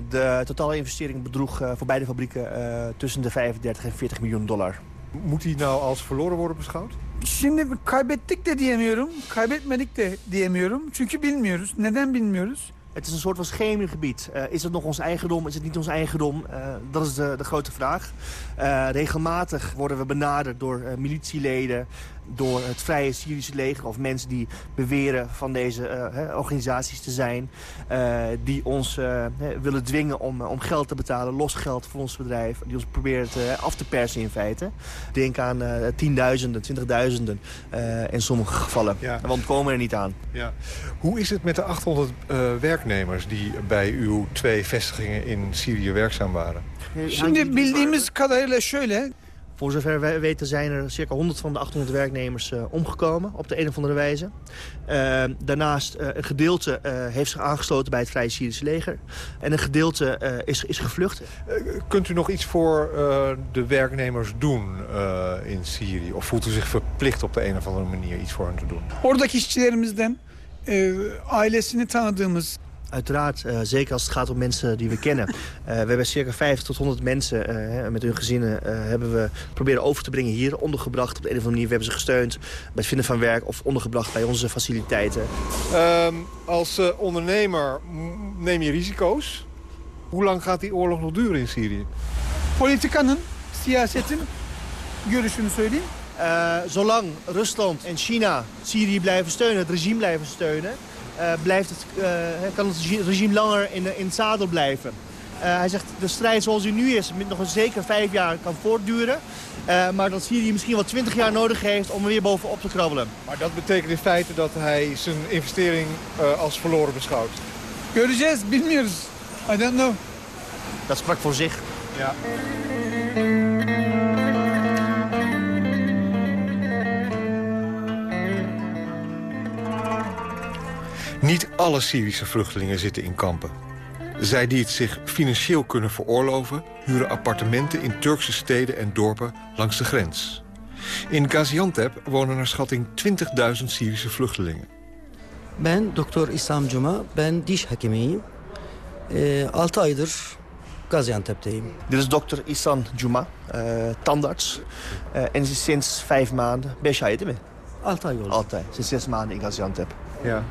De totale investering bedroeg uh, voor beide fabrieken uh, tussen de 35 en 40 miljoen dollar. Moet die nou als verloren worden beschouwd? Şimdi kaybettik de diyemiyorum, kaybetmedik de diyemiyorum. Çünkü bilmiyoruz. Neden bilmiyoruz? Het is een soort van schemergebied. Uh, is het nog ons eigendom? Is het niet ons eigendom? Uh, dat is de, de grote vraag. Uh, regelmatig worden we benaderd door militieleden, door het Vrije Syrische leger... of mensen die beweren van deze organisaties te zijn... die ons willen dwingen om, om geld te betalen, los geld voor ons bedrijf... die ons proberen te, af te persen in feite. Denk aan tienduizenden, twintigduizenden in sommige gevallen. Ja. Want we komen er niet aan. Ja. Hoe is het met de 800 werknemers... die bij uw twee vestigingen in Syrië werkzaam waren? Şimdi bildiğimiz kadarıyla şöyle... Voor zover wij weten zijn er circa 100 van de 800 werknemers uh, omgekomen op de een of andere wijze. Uh, daarnaast uh, een gedeelte heeft zich aangesloten bij het Vrije Syrische leger. En een gedeelte is, is gevlucht. kunt u nog iets voor de werknemers doen in Syrië? Of voelt u zich verplicht op de een of andere manier iets voor hen te doen? Oradaki işçilerimizden ailesini tanıdığımız Uiteraard, uh, zeker als het gaat om mensen die we kennen. Uh, we hebben circa 50 tot 100 mensen uh, met hun gezinnen hebben we proberen over te brengen hier. Ondergebracht op de een of andere manier. We hebben ze gesteund bij het vinden van werk of ondergebracht bij onze faciliteiten. Um, als ondernemer neem je risico's. Hoe lang gaat die oorlog nog duren in Syrië? Politikanın, siyasetin görüşünü söyleyeyim. zolang Rusland en China Syrië blijven steunen, het regime blijven steunen... Uh, blijft het, uh, kan het regime langer in, in het zadel blijven. Uh, hij zegt, de strijd zoals die nu is, met nog een zeker vijf jaar kan voortduren. maar dat Syrië misschien wel twintig jaar nodig heeft om er weer bovenop te krabbelen. Maar dat betekent in feite dat hij zijn investering als verloren beschouwt. Göreceğiz, bilmiyoruz. I don't know. Dat sprak voor zich. Ja. Niet alle Syrische vluchtelingen zitten in kampen. Zij die het zich financieel kunnen veroorloven... huren appartementen in Turkse steden en dorpen langs de grens. In Gaziantep wonen naar schatting 20.000 Syrische vluchtelingen. Ben dokter İslam Cuma, ben diş hekimiyim. E, 6 aydır Gaziantep'teyim. Dit is dokter Isan Juma, uh, tandarts. Uh, en sinds vijf maanden, beş ay değil mi? Altı ay oldu. Altı ay, sinds zes maanden in Gaziantep. Ja.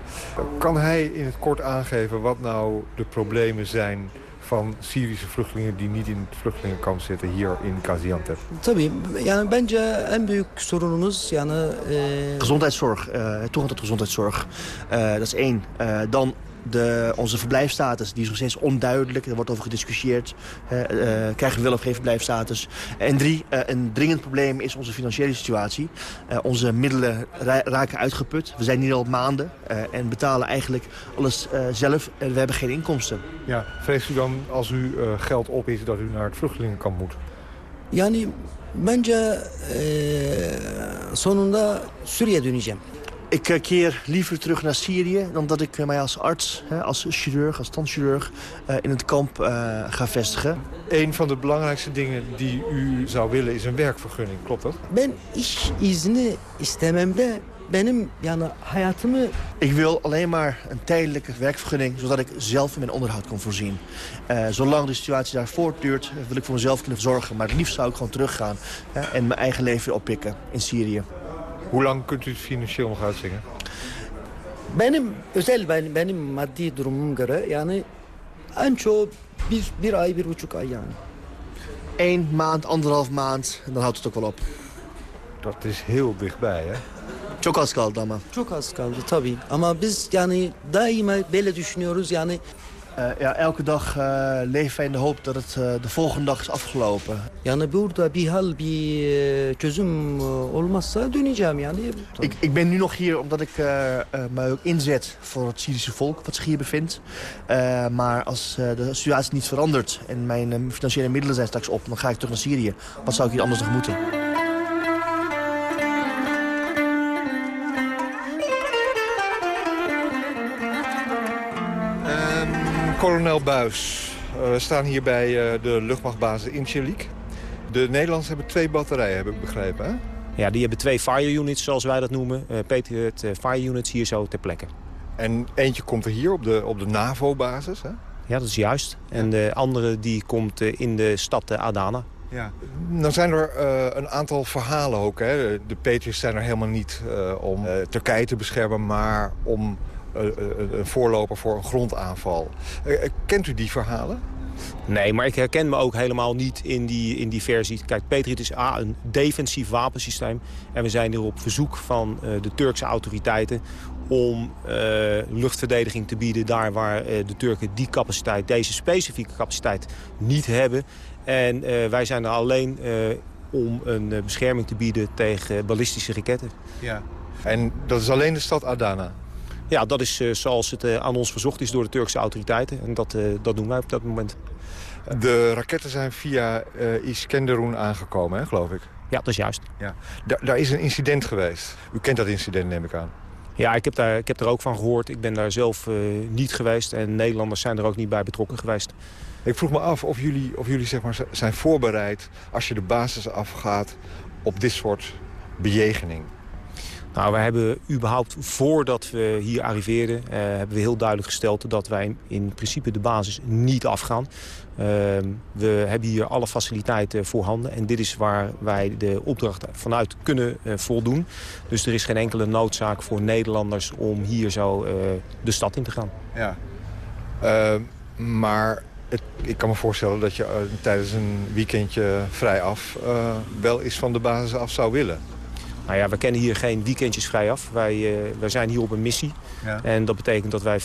Kan hij in het kort aangeven wat nou de problemen zijn van Syrische vluchtelingen die niet in het vluchtelingenkamp zitten hier in Gaziantep? Tabii. Yani bence en büyük sorunumuz yani e... gezondheidszorg, uh, toegang tot gezondheidszorg. Uh, dat is één. Uh, dan de, onze verblijfstatus die is nog steeds onduidelijk. Er wordt over gediscussieerd. Uh, uh, krijgen we wel of geen verblijfstatus? En drie, uh, een dringend probleem is onze financiële situatie. onze middelen raken uitgeput. We zijn hier al maanden en betalen eigenlijk alles zelf. En we hebben geen inkomsten. Ja, vreest u dan als u geld op is dat u naar het vluchtelingenkamp moet? Yani bence e, sonunda Suriye döneceğim. Ik eh, keer liever terug naar Syrië dan dat ik eh, mij als arts, hè, als chirurg, als tandchirurg eh, in het kamp eh, ga vestigen. Een van de belangrijkste dingen die u zou willen is een werkvergunning, klopt dat? Ben iş izni istememde benim yani hayatımı Ik wil alleen maar een tijdelijke werkvergunning, zodat ik zelf in mijn onderhoud kan voorzien. Eh, zolang de situatie daar voortduurt, wil ik voor mezelf kunnen zorgen. Maar het liefst zou ik gewoon teruggaan hè, en mijn eigen leven weer oppikken in Syrië. Hoe lang kunt u het financieel nog uitzingen? benim özel ben, benim maddi durumum göre yani en çok bir, bir ay bir buçuk ay yani. Eén maand, anderhalf maand, en dan houdt het ook wel op. Dat is heel dichtbij, hè? Çok az kaldı ama. Çok az kaldı tabii. Ama biz yani daima böyle düşünüyoruz yani. Eh, ja, elke dag eh, leven wij in de hoop dat het eh, de volgende dag is afgelopen. Yani burada bir hal bir çözüm olmazsa döneceğim yani. Ik, ik ben nu nog hier omdat ik mij ook inzet voor het Syrische volk wat zich hier bevindt. Maar als de situatie niet verandert en mijn financiële middelen zijn straks op... dan ga ik terug naar Syrië. Wat zou ik hier anders nog moeten? Kolonel Buis, eh, we staan hier bij eh, de luchtmachtbasis Incirlik. De Nederlanders hebben twee batterijen, heb ik begrepen, hè? Ja, die hebben twee fire units, zoals wij dat noemen. Uh, Patriot uh, fire units hier zo ter plekke. En eentje komt er hier op de, op de NAVO-basis, hè? Ja, dat is juist. En de andere die komt in de stad Adana. Ja. Nou zijn er uh, een aantal verhalen ook. Hè? De Patriots zijn er helemaal niet uh, om Turkije te beschermen... maar om een voorloper voor een grondaanval. kent u die verhalen? Nee, maar ik herken me ook helemaal niet in die, in die versie. Kijk, Patriot is A, een defensief wapensysteem. En we zijn er op verzoek van de Turkse autoriteiten om uh, luchtverdediging te bieden daar waar uh, de Turken die capaciteit, deze specifieke capaciteit, niet hebben. En wij zijn er alleen om een bescherming te bieden tegen ballistische raketten. Ja. En dat is alleen de stad Adana? Ja, dat is zoals het aan ons verzocht is door de Turkse autoriteiten. En dat, dat doen wij op dat moment. De raketten zijn via Iskenderun aangekomen, hè, geloof ik? Ja, dat is juist. Ja. Da daar is een incident geweest. U kent dat incident, neem ik aan. Ja, ik heb, daar, ik heb er ook van gehoord. Ik ben daar zelf uh, niet geweest en Nederlanders zijn er ook niet bij betrokken geweest. Ik vroeg me af of jullie, of jullie zeg maar, zijn voorbereid als je de basis afgaat op dit soort bejegening. Nou, we hebben überhaupt voordat we hier arriveerden... Uh, hebben we heel duidelijk gesteld dat wij in principe de basis niet afgaan. Uh, we hebben hier alle faciliteiten voorhanden. En dit is waar wij de opdracht vanuit kunnen uh, voldoen. Dus er is geen enkele noodzaak voor Nederlanders om hier zo de stad in te gaan. Ja, maar het, ik kan me voorstellen dat je tijdens een weekendje vrij af... wel eens van de basis af zou willen. Nou ja, we kennen hier geen weekendjes vrij af. Wij, uh, wij zijn hier op een missie. Ja. En dat betekent dat wij 24-7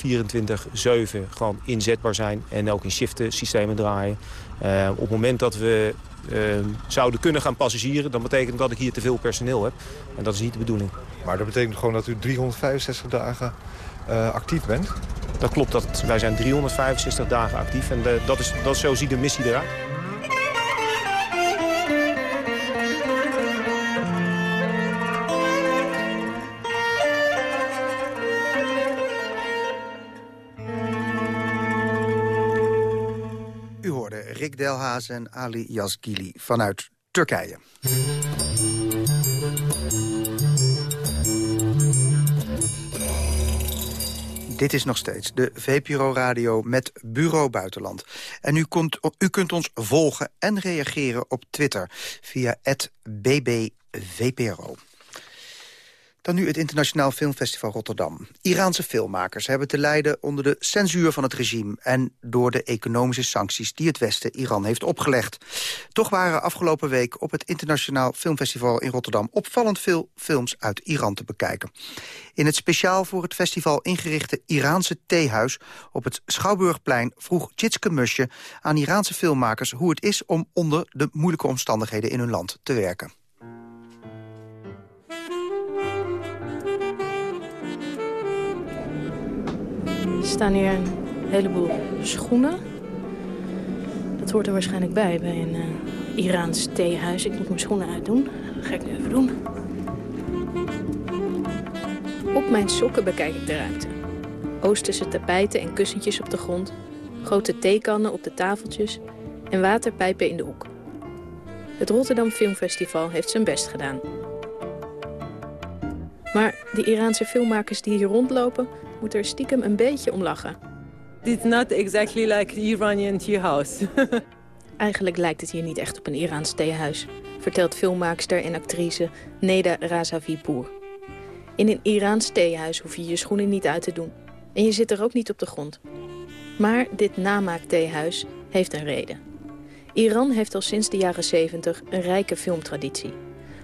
gewoon inzetbaar zijn en ook in shiften systemen draaien. Uh, op het moment dat we uh, zouden kunnen gaan passagieren... dan betekent dat ik hier te veel personeel heb. En dat is niet de bedoeling. Maar dat betekent gewoon dat u 365 dagen actief bent? Dat klopt, dat, wij zijn 365 dagen actief. En dat is, dat, zo ziet de missie eruit. Rick Delhaas en Ali Yazgili vanuit Turkije. Dit is nog steeds de VPRO Radio met Bureau Buitenland. En u kunt, u kunt ons volgen en reageren op Twitter via @bbvpro. Dan nu het Internationaal Filmfestival Rotterdam. Iraanse filmmakers hebben te lijden onder de censuur van het regime... en door de economische sancties die het Westen Iran heeft opgelegd. Toch waren afgelopen week op het Internationaal Filmfestival in Rotterdam... opvallend veel films uit Iran te bekijken. In het speciaal voor het festival ingerichte Iraanse theehuis... op het Schouwburgplein vroeg Tjitske Musje aan Iraanse filmmakers... hoe het is om onder de moeilijke omstandigheden in hun land te werken. Staan hier een heleboel schoenen. Dat hoort er waarschijnlijk bij, bij een uh, Iraans theehuis. Ik moet mijn schoenen uitdoen. Dat ga ik nu even doen. Op mijn sokken bekijk ik de ruimte. Oosterse tapijten en kussentjes op de grond, grote theekannen op de tafeltjes en waterpijpen in de hoek. Het Rotterdam Filmfestival heeft zijn best gedaan. Maar de Iraanse filmmakers die hier rondlopen, moeten er stiekem een beetje om lachen. It's not exactly like Iranian tea house. Eigenlijk lijkt het hier niet echt op een Iraans theehuis, vertelt filmmaakster en actrice Neda Razavipour. In een Iraans theehuis hoef je je schoenen niet uit te doen. En je zit er ook niet op de grond. Maar dit namaaktheehuis heeft een reden. Iran heeft al sinds de jaren 70 een rijke filmtraditie.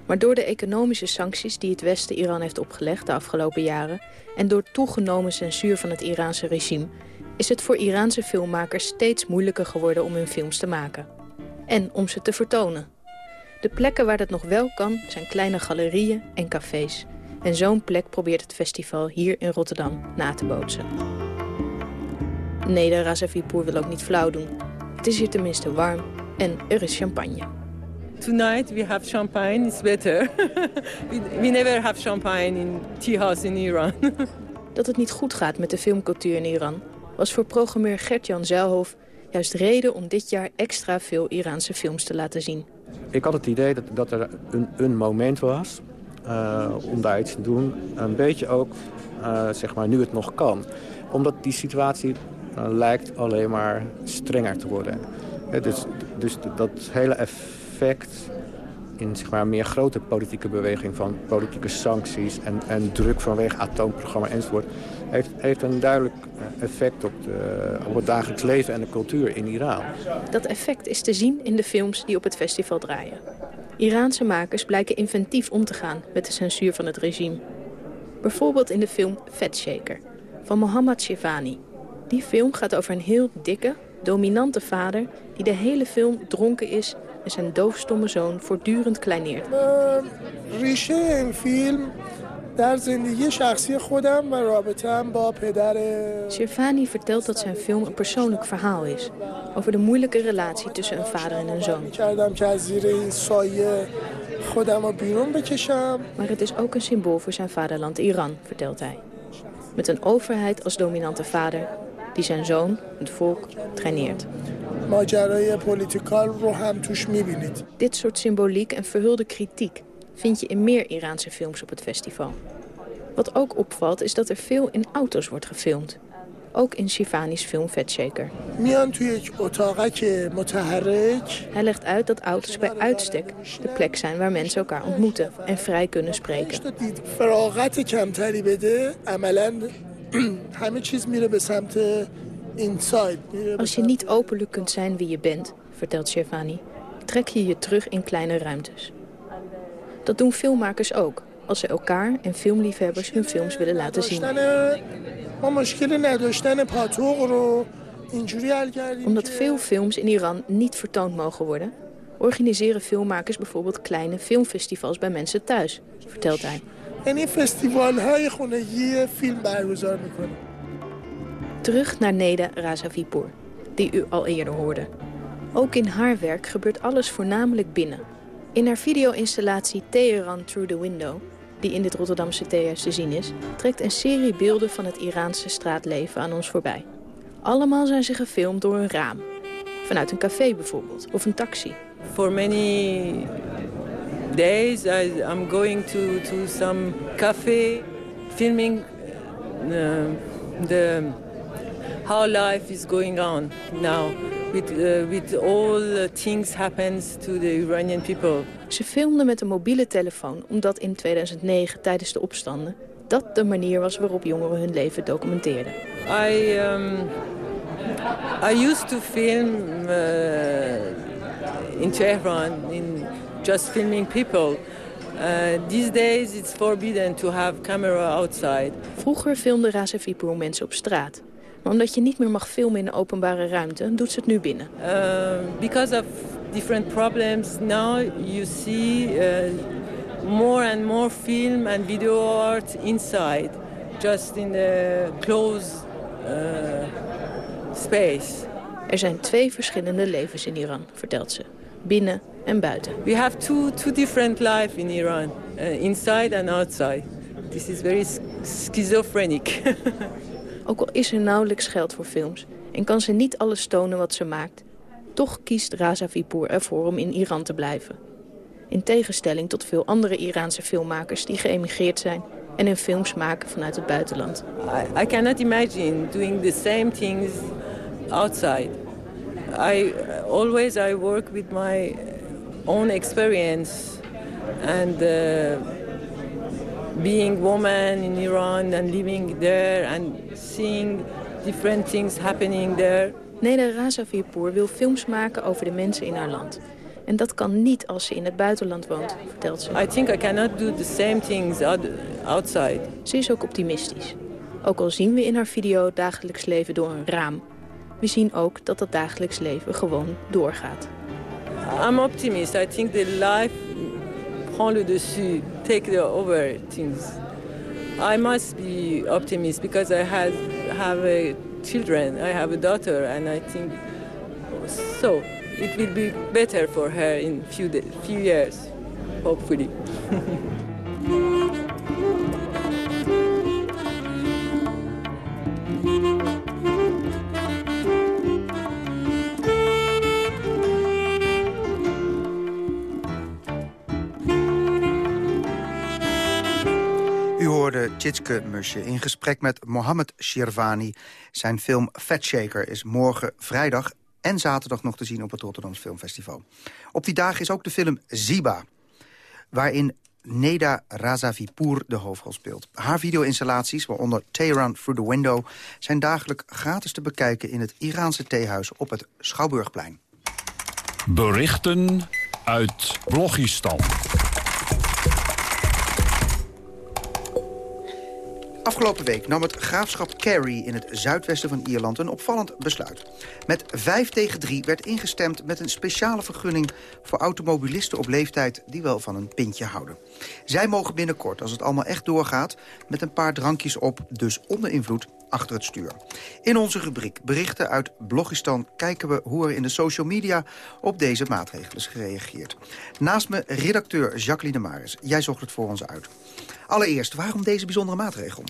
Maar door de economische sancties die het Westen Iran heeft opgelegd de afgelopen jaren... en door toegenomen censuur van het Iraanse regime... is het voor Iraanse filmmakers steeds moeilijker geworden om hun films te maken. En om ze te vertonen. De plekken waar dat nog wel kan zijn kleine galerieën en cafés. En zo'n plek probeert het festival hier in Rotterdam na te bootsen. Nee, de wil ook niet flauw doen. Het is hier tenminste warm en er is champagne. Tonight we have champagne, it's better. we, we never have champagne in tea house in Iran. Dat het niet goed gaat met de filmcultuur in Iran... was voor programmeur Gert-Jan Zuilhof juist reden om dit jaar extra veel Iraanse films te laten zien. Ik had het idee dat, dat er een, een moment was uh, om daar iets te doen. Een beetje ook, uh, zeg maar, nu het nog kan. Omdat die situatie uh, lijkt alleen maar strenger te worden. dus, dus dat hele effect in zeg maar, een meer grote politieke beweging van politieke sancties en, en druk vanwege atoomprogramma enzovoort, heeft, heeft een duidelijk effect op het dagelijks leven en de cultuur in Iran. Dat effect is te zien in de films die op het festival draaien. Iraanse makers blijken inventief om te gaan met de censuur van het regime. Bijvoorbeeld in de film Fat Shaker van Mohammad Shivani. Die film gaat over een heel dikke, dominante vader... die de hele film dronken is en zijn doofstomme zoon voortdurend kleineert. Sirfani vertelt dat zijn film een persoonlijk verhaal is. Over de moeilijke relatie tussen een vader en een zoon. Maar het is ook een symbool voor zijn vaderland Iran, vertelt hij. Met een overheid als dominante vader die zijn zoon, het volk, traineert. ماجرای پولیتیکال رو هم توش میبینید Dit soort symboliek en verhulde kritiek vind je in meer Iraanse films op het festival. Wat ook opvalt is dat er veel in auto's wordt gefilmd. Ook in Shivani's film Fat Shaker. میان توی یک اتاقک متحرک Hij legt uit dat auto's bij uitstek de plek zijn waar mensen elkaar ontmoeten en vrij kunnen spreken. دید فراغت کمتری بده عملا همه چیز میره به سمت اینساید میره به als je niet openlijk kunt zijn wie je bent, vertelt Shevani, trek je je terug in kleine ruimtes. Dat doen filmmakers ook, als ze elkaar en filmliefhebbers hun films willen laten zien. Omdat veel films in Iran niet vertoond mogen worden... organiseren filmmakers bijvoorbeeld kleine filmfestivals bij mensen thuis, vertelt hij. En in festival film Terug naar Neda Razavipour, die u al eerder hoorde. Ook in haar werk gebeurt alles voornamelijk binnen. In haar video-installatie Teheran Through the Window, die in dit Rotterdamse theater te zien is... trekt een serie beelden van het Iraanse straatleven aan ons voorbij. Allemaal zijn ze gefilmd door een raam. Vanuit een café bijvoorbeeld, of een taxi. For many days I'm going to, to some cafe filming uh, the how life is going on now with, uh, with all things happens to the Iranian people. Ze filmden met een mobiele telefoon omdat in 2009 tijdens de opstanden... dat de manier was waarop jongeren hun leven documenteerden. I um, I used to film uh, in Tehran in just filming people. Uh, these days it's forbidden to have camera outside. Vroeger filmde Razavipour mensen op straat. Maar omdat je niet meer mag filmen in de openbare ruimte, doet ze het nu binnen. Uh, because of different problems now you see uh, more and more film and video art inside, just in the closed uh, space. Er zijn twee verschillende levens in Iran, vertelt ze. Binnen en buiten. We have two, two different life in Iran, uh, inside and outside. this is very schizophrenic. Ook al is er nauwelijks geld voor films en kan ze niet alles tonen wat ze maakt... toch kiest Raza Vipour ervoor om in Iran te blijven. In tegenstelling tot veel andere Iraanse filmmakers die geëmigreerd zijn... en hun films maken vanuit het buitenland. I, cannot imagine doing the same things outside. I always I work with my own experience and uh, being woman in Iran and living there and seeing different things happening there. Neda Raza Virpour wil films maken over de mensen in haar land. En dat kan niet als ze in het buitenland woont, vertelt ze. I think I cannot do the same things outside. Ze is ook optimistisch. Ook al zien we in haar video dagelijks leven door een raam. We zien ook dat dat dagelijks leven gewoon doorgaat. I'm optimist. I think the life prend le dessus, take the over things. I must be optimist because I have, have a children. I have a daughter and I think so. It will be better for her in few few years, hopefully. Tjitske in gesprek met Mohammed Shirvani. Zijn film Fatshaker is morgen vrijdag en zaterdag nog te zien op het Rotterdams Filmfestival. Op die dagen is ook de film Ziba, waarin Neda Razavipour de hoofdrol speelt. Haar video-installaties, waaronder Tehran Through the Window... zijn dagelijks gratis te bekijken in het Iraanse theehuis op het Schouwburgplein. Berichten uit Blogistan. Afgelopen week nam het graafschap Kerry in het zuidwesten van Ierland een opvallend besluit. Met 5 tegen 3 werd ingestemd met een speciale vergunning voor automobilisten op leeftijd die wel van een pintje houden. Zij mogen binnenkort, als het allemaal echt doorgaat, met een paar drankjes op, dus onder invloed, achter het stuur. In onze rubriek Berichten uit Blogistan kijken we hoe er in de social media op deze maatregelen is gereageerd. Naast me redacteur Jacqueline Maris. Jij zocht het voor ons uit. Allereerst, waarom deze bijzondere maatregel?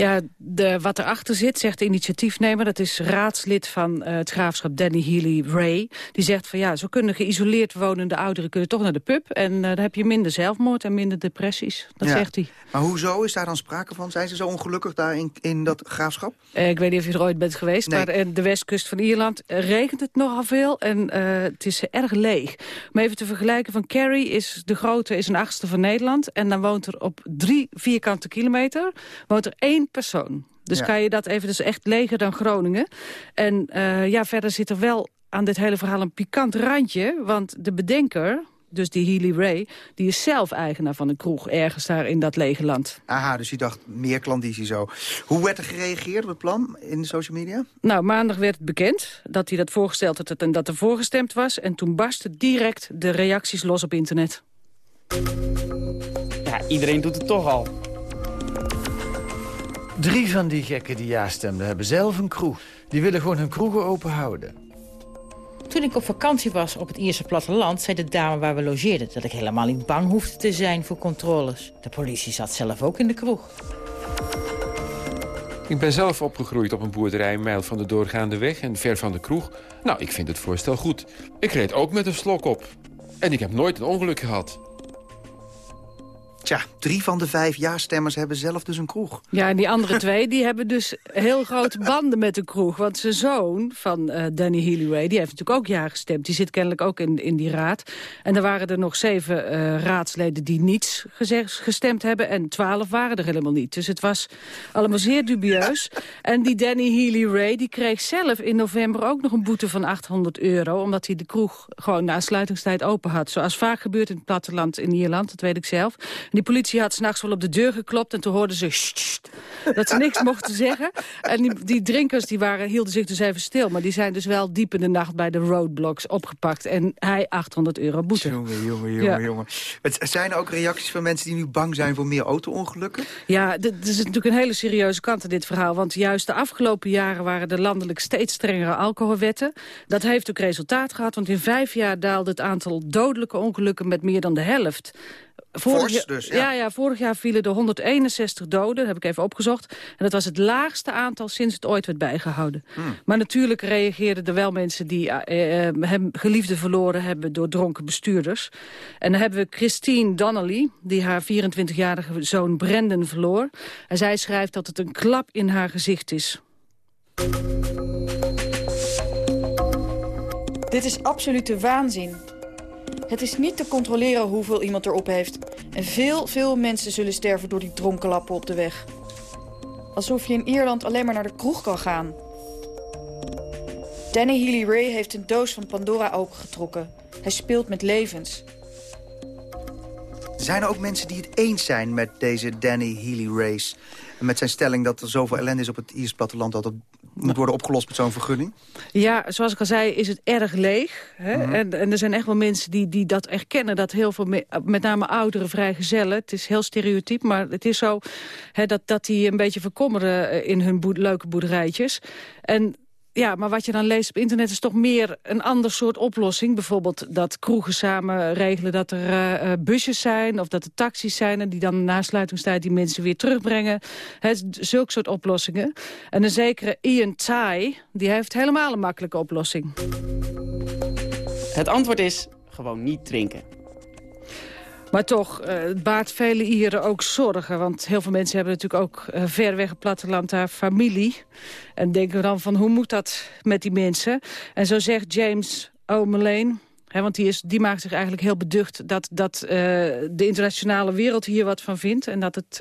Ja, de, wat erachter zit, zegt de initiatiefnemer... dat is raadslid van uh, het graafschap Danny Healy-Ray. Die zegt van ja, zo kunnen geïsoleerd wonende ouderen... kunnen toch naar de pub en uh, dan heb je minder zelfmoord en minder depressies. Dat ja. zegt hij. Maar hoezo is daar dan sprake van? Zijn ze zo ongelukkig daar in, in dat graafschap? Uh, ik weet niet of je er ooit bent geweest... Nee. maar in de westkust van Ierland regent het nogal veel... en het is erg leeg. Om even te vergelijken, van Kerry is de grote is een achtste van Nederland... en dan woont er op drie vierkante kilometer woont er één persoon. Dus Ja. kan je dat even, dus echt leger dan Groningen. En eh, ja, verder zit er wel aan dit hele verhaal een pikant randje. Want de bedenker, dus die Healy Ray, die is zelf eigenaar van een kroeg ergens daar in dat lege land. Aha, dus je dacht meer klandizie zo. Hoe werd er gereageerd op het plan in de social media? Nou, maandag werd het bekend dat hij dat voorgesteld had en dat er voorgestemd was. En toen barstten direct de reacties los op internet. Ja, iedereen doet het toch al. Drie van die gekken die ja stemden hebben zelf een kroeg. Die willen gewoon hun kroegen open houden. Toen ik op vakantie was op het Ierse platteland... zei de dame waar we logeerden dat ik helemaal niet bang hoefde te zijn voor controles. De politie zat zelf ook in de kroeg. Ik ben zelf opgegroeid op een boerderij een mijl van de doorgaande weg en ver van de kroeg. Nou, ik vind het voorstel goed. Ik reed ook met een slok op. En ik heb nooit een ongeluk gehad. Tja, drie van de vijf ja-stemmers hebben zelf dus een kroeg. Ja, en die andere twee die hebben dus heel grote banden met de kroeg. Want zijn zoon van eh, Danny Healy-Ray, die heeft natuurlijk ook ja gestemd. Die zit kennelijk ook in, in die raad. En er waren er nog zeven eh, raadsleden die niets gestemd hebben. En twaalf waren er helemaal niet. Dus het was allemaal zeer dubieus. En die Danny Healy-Ray die kreeg zelf in november ook nog een boete van 800 euro. Omdat hij de kroeg gewoon na sluitingstijd open had. Zoals vaak gebeurt in het platteland in Ierland, dat weet ik zelf. Die politie had s'nachts wel op de deur geklopt en toen hoorden ze sst, sst, dat ze niks mochten zeggen. En die, die drinkers die waren, hielden zich dus even stil. Maar die zijn dus wel diep in de nacht bij de roadblocks opgepakt. En hij 800 euro boete. Jongen, jongen, jongen, Ja. jongen. Het zijn er ook reacties van mensen die nu bang zijn voor meer auto-ongelukken? Ja, d- er is natuurlijk een hele serieuze kant aan dit verhaal. Want juist de afgelopen jaren waren er landelijk steeds strengere alcoholwetten. Dat heeft ook resultaat gehad, want in vijf jaar daalde het aantal dodelijke ongelukken met meer dan de helft. Fors jaar- dus, ja. ja. Ja, vorig jaar vielen er 161 doden, dat heb ik even opgezocht. En dat was het laagste aantal sinds het ooit werd bijgehouden. Hmm. Maar natuurlijk reageerden er wel mensen die eh, eh, hem geliefden verloren hebben door dronken bestuurders. En dan hebben we Christine Donnelly, die haar 24-jarige zoon Brandon verloor. En zij schrijft dat het een klap in haar gezicht is. Dit is absolute waanzin. Het is niet te controleren hoeveel iemand erop heeft. En veel, veel mensen zullen sterven door die dronkenlappen op de weg. Alsof je in Ierland alleen maar naar de kroeg kan gaan. Danny Healy-Ray heeft een doos van Pandora opengetrokken. Hij speelt met levens. Zijn er ook mensen die het eens zijn met deze Danny Healy Race? En met zijn stelling dat er zoveel ellende is op het Iers platteland... dat dat moet worden opgelost met zo'n vergunning? Ja, zoals ik al zei, is het erg leeg. Hè? Mhm. en, en er zijn echt wel mensen die, die dat erkennen. Dat heel veel, me- met name oudere vrijgezellen... het is heel stereotyp, maar het is zo... Hè, dat, dat die een beetje verkommeren eh, in hun boed- leuke boerderijtjes. En ja, maar wat je dan leest op internet is toch meer een ander soort oplossing. Bijvoorbeeld dat kroegen samen regelen dat er eh, eh, busjes zijn... of dat er taxis zijn en die dan na sluitingstijd die mensen weer terugbrengen. Z- zulke soort oplossingen. En een zekere Ian Tai, die heeft helemaal een makkelijke oplossing. Het antwoord is gewoon niet drinken. Maar toch, eh, het baart vele Ieren ook zorgen. Want heel veel mensen hebben natuurlijk ook eh, ver weg het platteland daar familie. En denken dan van, hoe moet dat met die mensen? En zo zegt James O'Mullane... Hè, want die, is, die maakt zich eigenlijk heel beducht dat, dat eh, de internationale wereld hier wat van vindt. En dat het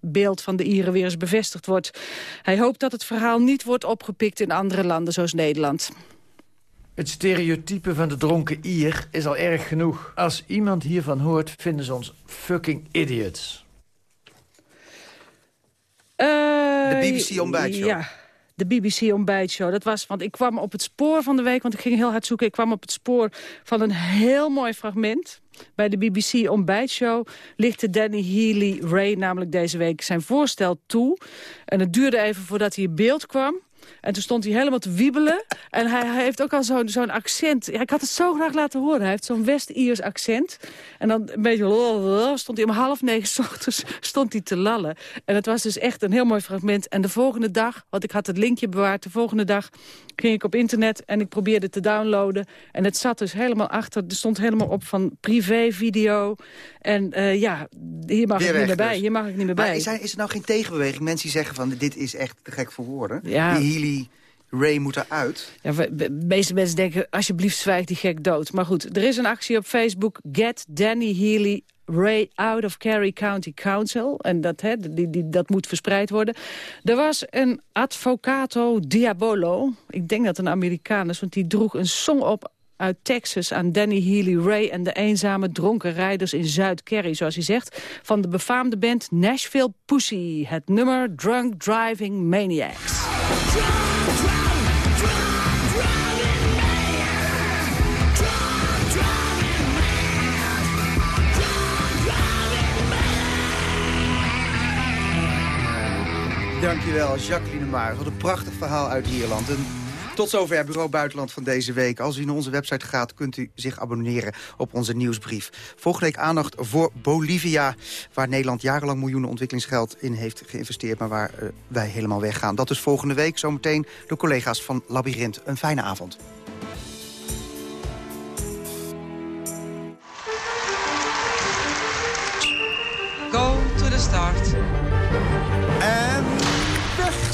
beeld van de Ieren weer eens bevestigd wordt. Hij hoopt dat het verhaal niet wordt opgepikt in andere landen zoals Nederland. Het stereotype van de dronken Ier is al erg genoeg. Als iemand hiervan hoort, vinden ze ons fucking idiots. De BBC ontbijtshow. Ja, de BBC ontbijtshow. Dat was, want ik kwam op het spoor van de week, want ik ging heel hard zoeken. Ik kwam op het spoor van een heel mooi fragment. Bij de BBC ontbijtshow lichtte Danny Healy Ray namelijk deze week zijn voorstel toe. En het duurde even voordat hij in beeld kwam. En toen stond hij helemaal te wiebelen. En hij, heeft ook al zo'n accent. Ja, ik had het zo graag laten horen. Hij heeft zo'n West-Iers accent. En dan een beetje... stond hij om half negen ochtends stond hij te lallen. En het was dus echt een heel mooi fragment. En de volgende dag, want ik had het linkje bewaard... de volgende dag ging ik op internet en ik probeerde te downloaden. En het zat dus helemaal achter. Er stond helemaal op van privé-video. En eh, ja, hier mag Weer ik niet meer bij. dus. Hier mag ik niet meer Maar bij. is, er- is er nou geen tegenbeweging? Mensen die zeggen van dit is echt te gek voor woorden. Ja. Die Healy Ray moet eruit. Ja, de meeste mensen denken, alsjeblieft zwijg die gek dood. Maar goed, er is een actie op Facebook. Get Danny Healy Ray out of Kerry County Council. En dat, hè, die, die, dat moet verspreid worden. Er was een advocato Diabolo. Ik denk dat een Amerikaan is, want die droeg een song op uit Texas aan Danny Healy Ray en de eenzame dronken rijders in Zuid-Kerry, zoals hij zegt, van de befaamde band Nashville Pussy. Het nummer Drunk Driving Maniacs. Dankjewel, Jacqueline Maar. Wat een prachtig verhaal uit Ierland. En tot zover Bureau Buitenland van deze week. Als u naar onze website gaat, kunt u zich abonneren op onze nieuwsbrief. Volgende week aandacht voor Bolivia... waar Nederland jarenlang miljoenen ontwikkelingsgeld in heeft geïnvesteerd... maar waar eh, wij helemaal weggaan. Dat is volgende week. Zometeen de collega's van Labyrinth. Een fijne avond. Go to the start.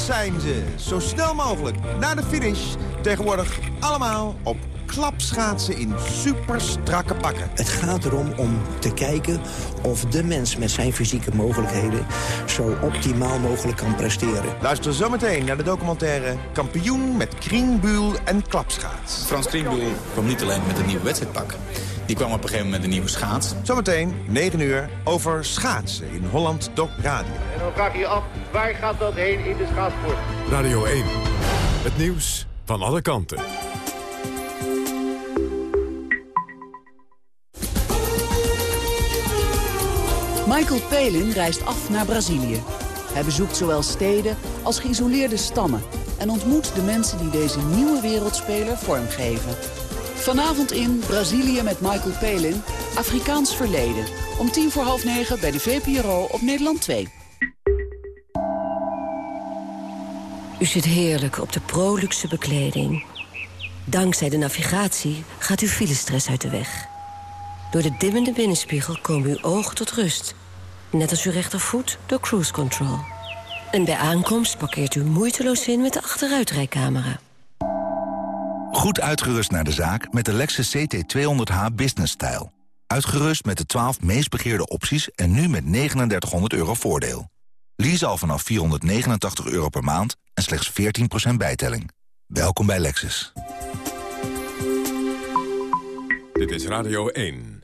Zijn ze. Zo snel mogelijk naar de finish. Tegenwoordig allemaal op klapschaatsen in super strakke pakken. Het gaat erom om te kijken of de mens met zijn fysieke mogelijkheden... zo optimaal mogelijk kan presteren. Luister zometeen naar de documentaire Kampioen met Kringbuul en Klapschaats. Frans Krienboel kwam niet alleen met een nieuw wedstrijdpak. Die kwam op een gegeven moment met een nieuwe schaats. Zometeen, 9 uur, over schaatsen in Holland Doc Radio. En dan vraag je je af, waar gaat dat heen in de schaatsport? Radio 1. Het nieuws van alle kanten. Michael Palin reist af naar Brazilië. Hij bezoekt zowel steden als geïsoleerde stammen... en ontmoet de mensen die deze nieuwe wereldspeler vormgeven. Vanavond in Brazilië met Michael Palin Afrikaans verleden. Om tien voor half negen bij de VPRO op Nederland 2. U zit heerlijk op de Proluxe bekleding. Dankzij de navigatie gaat uw filestress uit de weg. Door de dimmende binnenspiegel komen uw ogen tot rust. Net als uw rechtervoet door cruise control. En bij aankomst parkeert u moeiteloos in met de achteruitrijcamera. Goed uitgerust naar de zaak met de Lexus CT200h Business Style. Uitgerust met de 12 meest begeerde opties en nu met 3900 euro voordeel. Lease al vanaf 489 euro per maand en slechts 14% bijtelling. Welkom bij Lexus. Dit is Radio 1.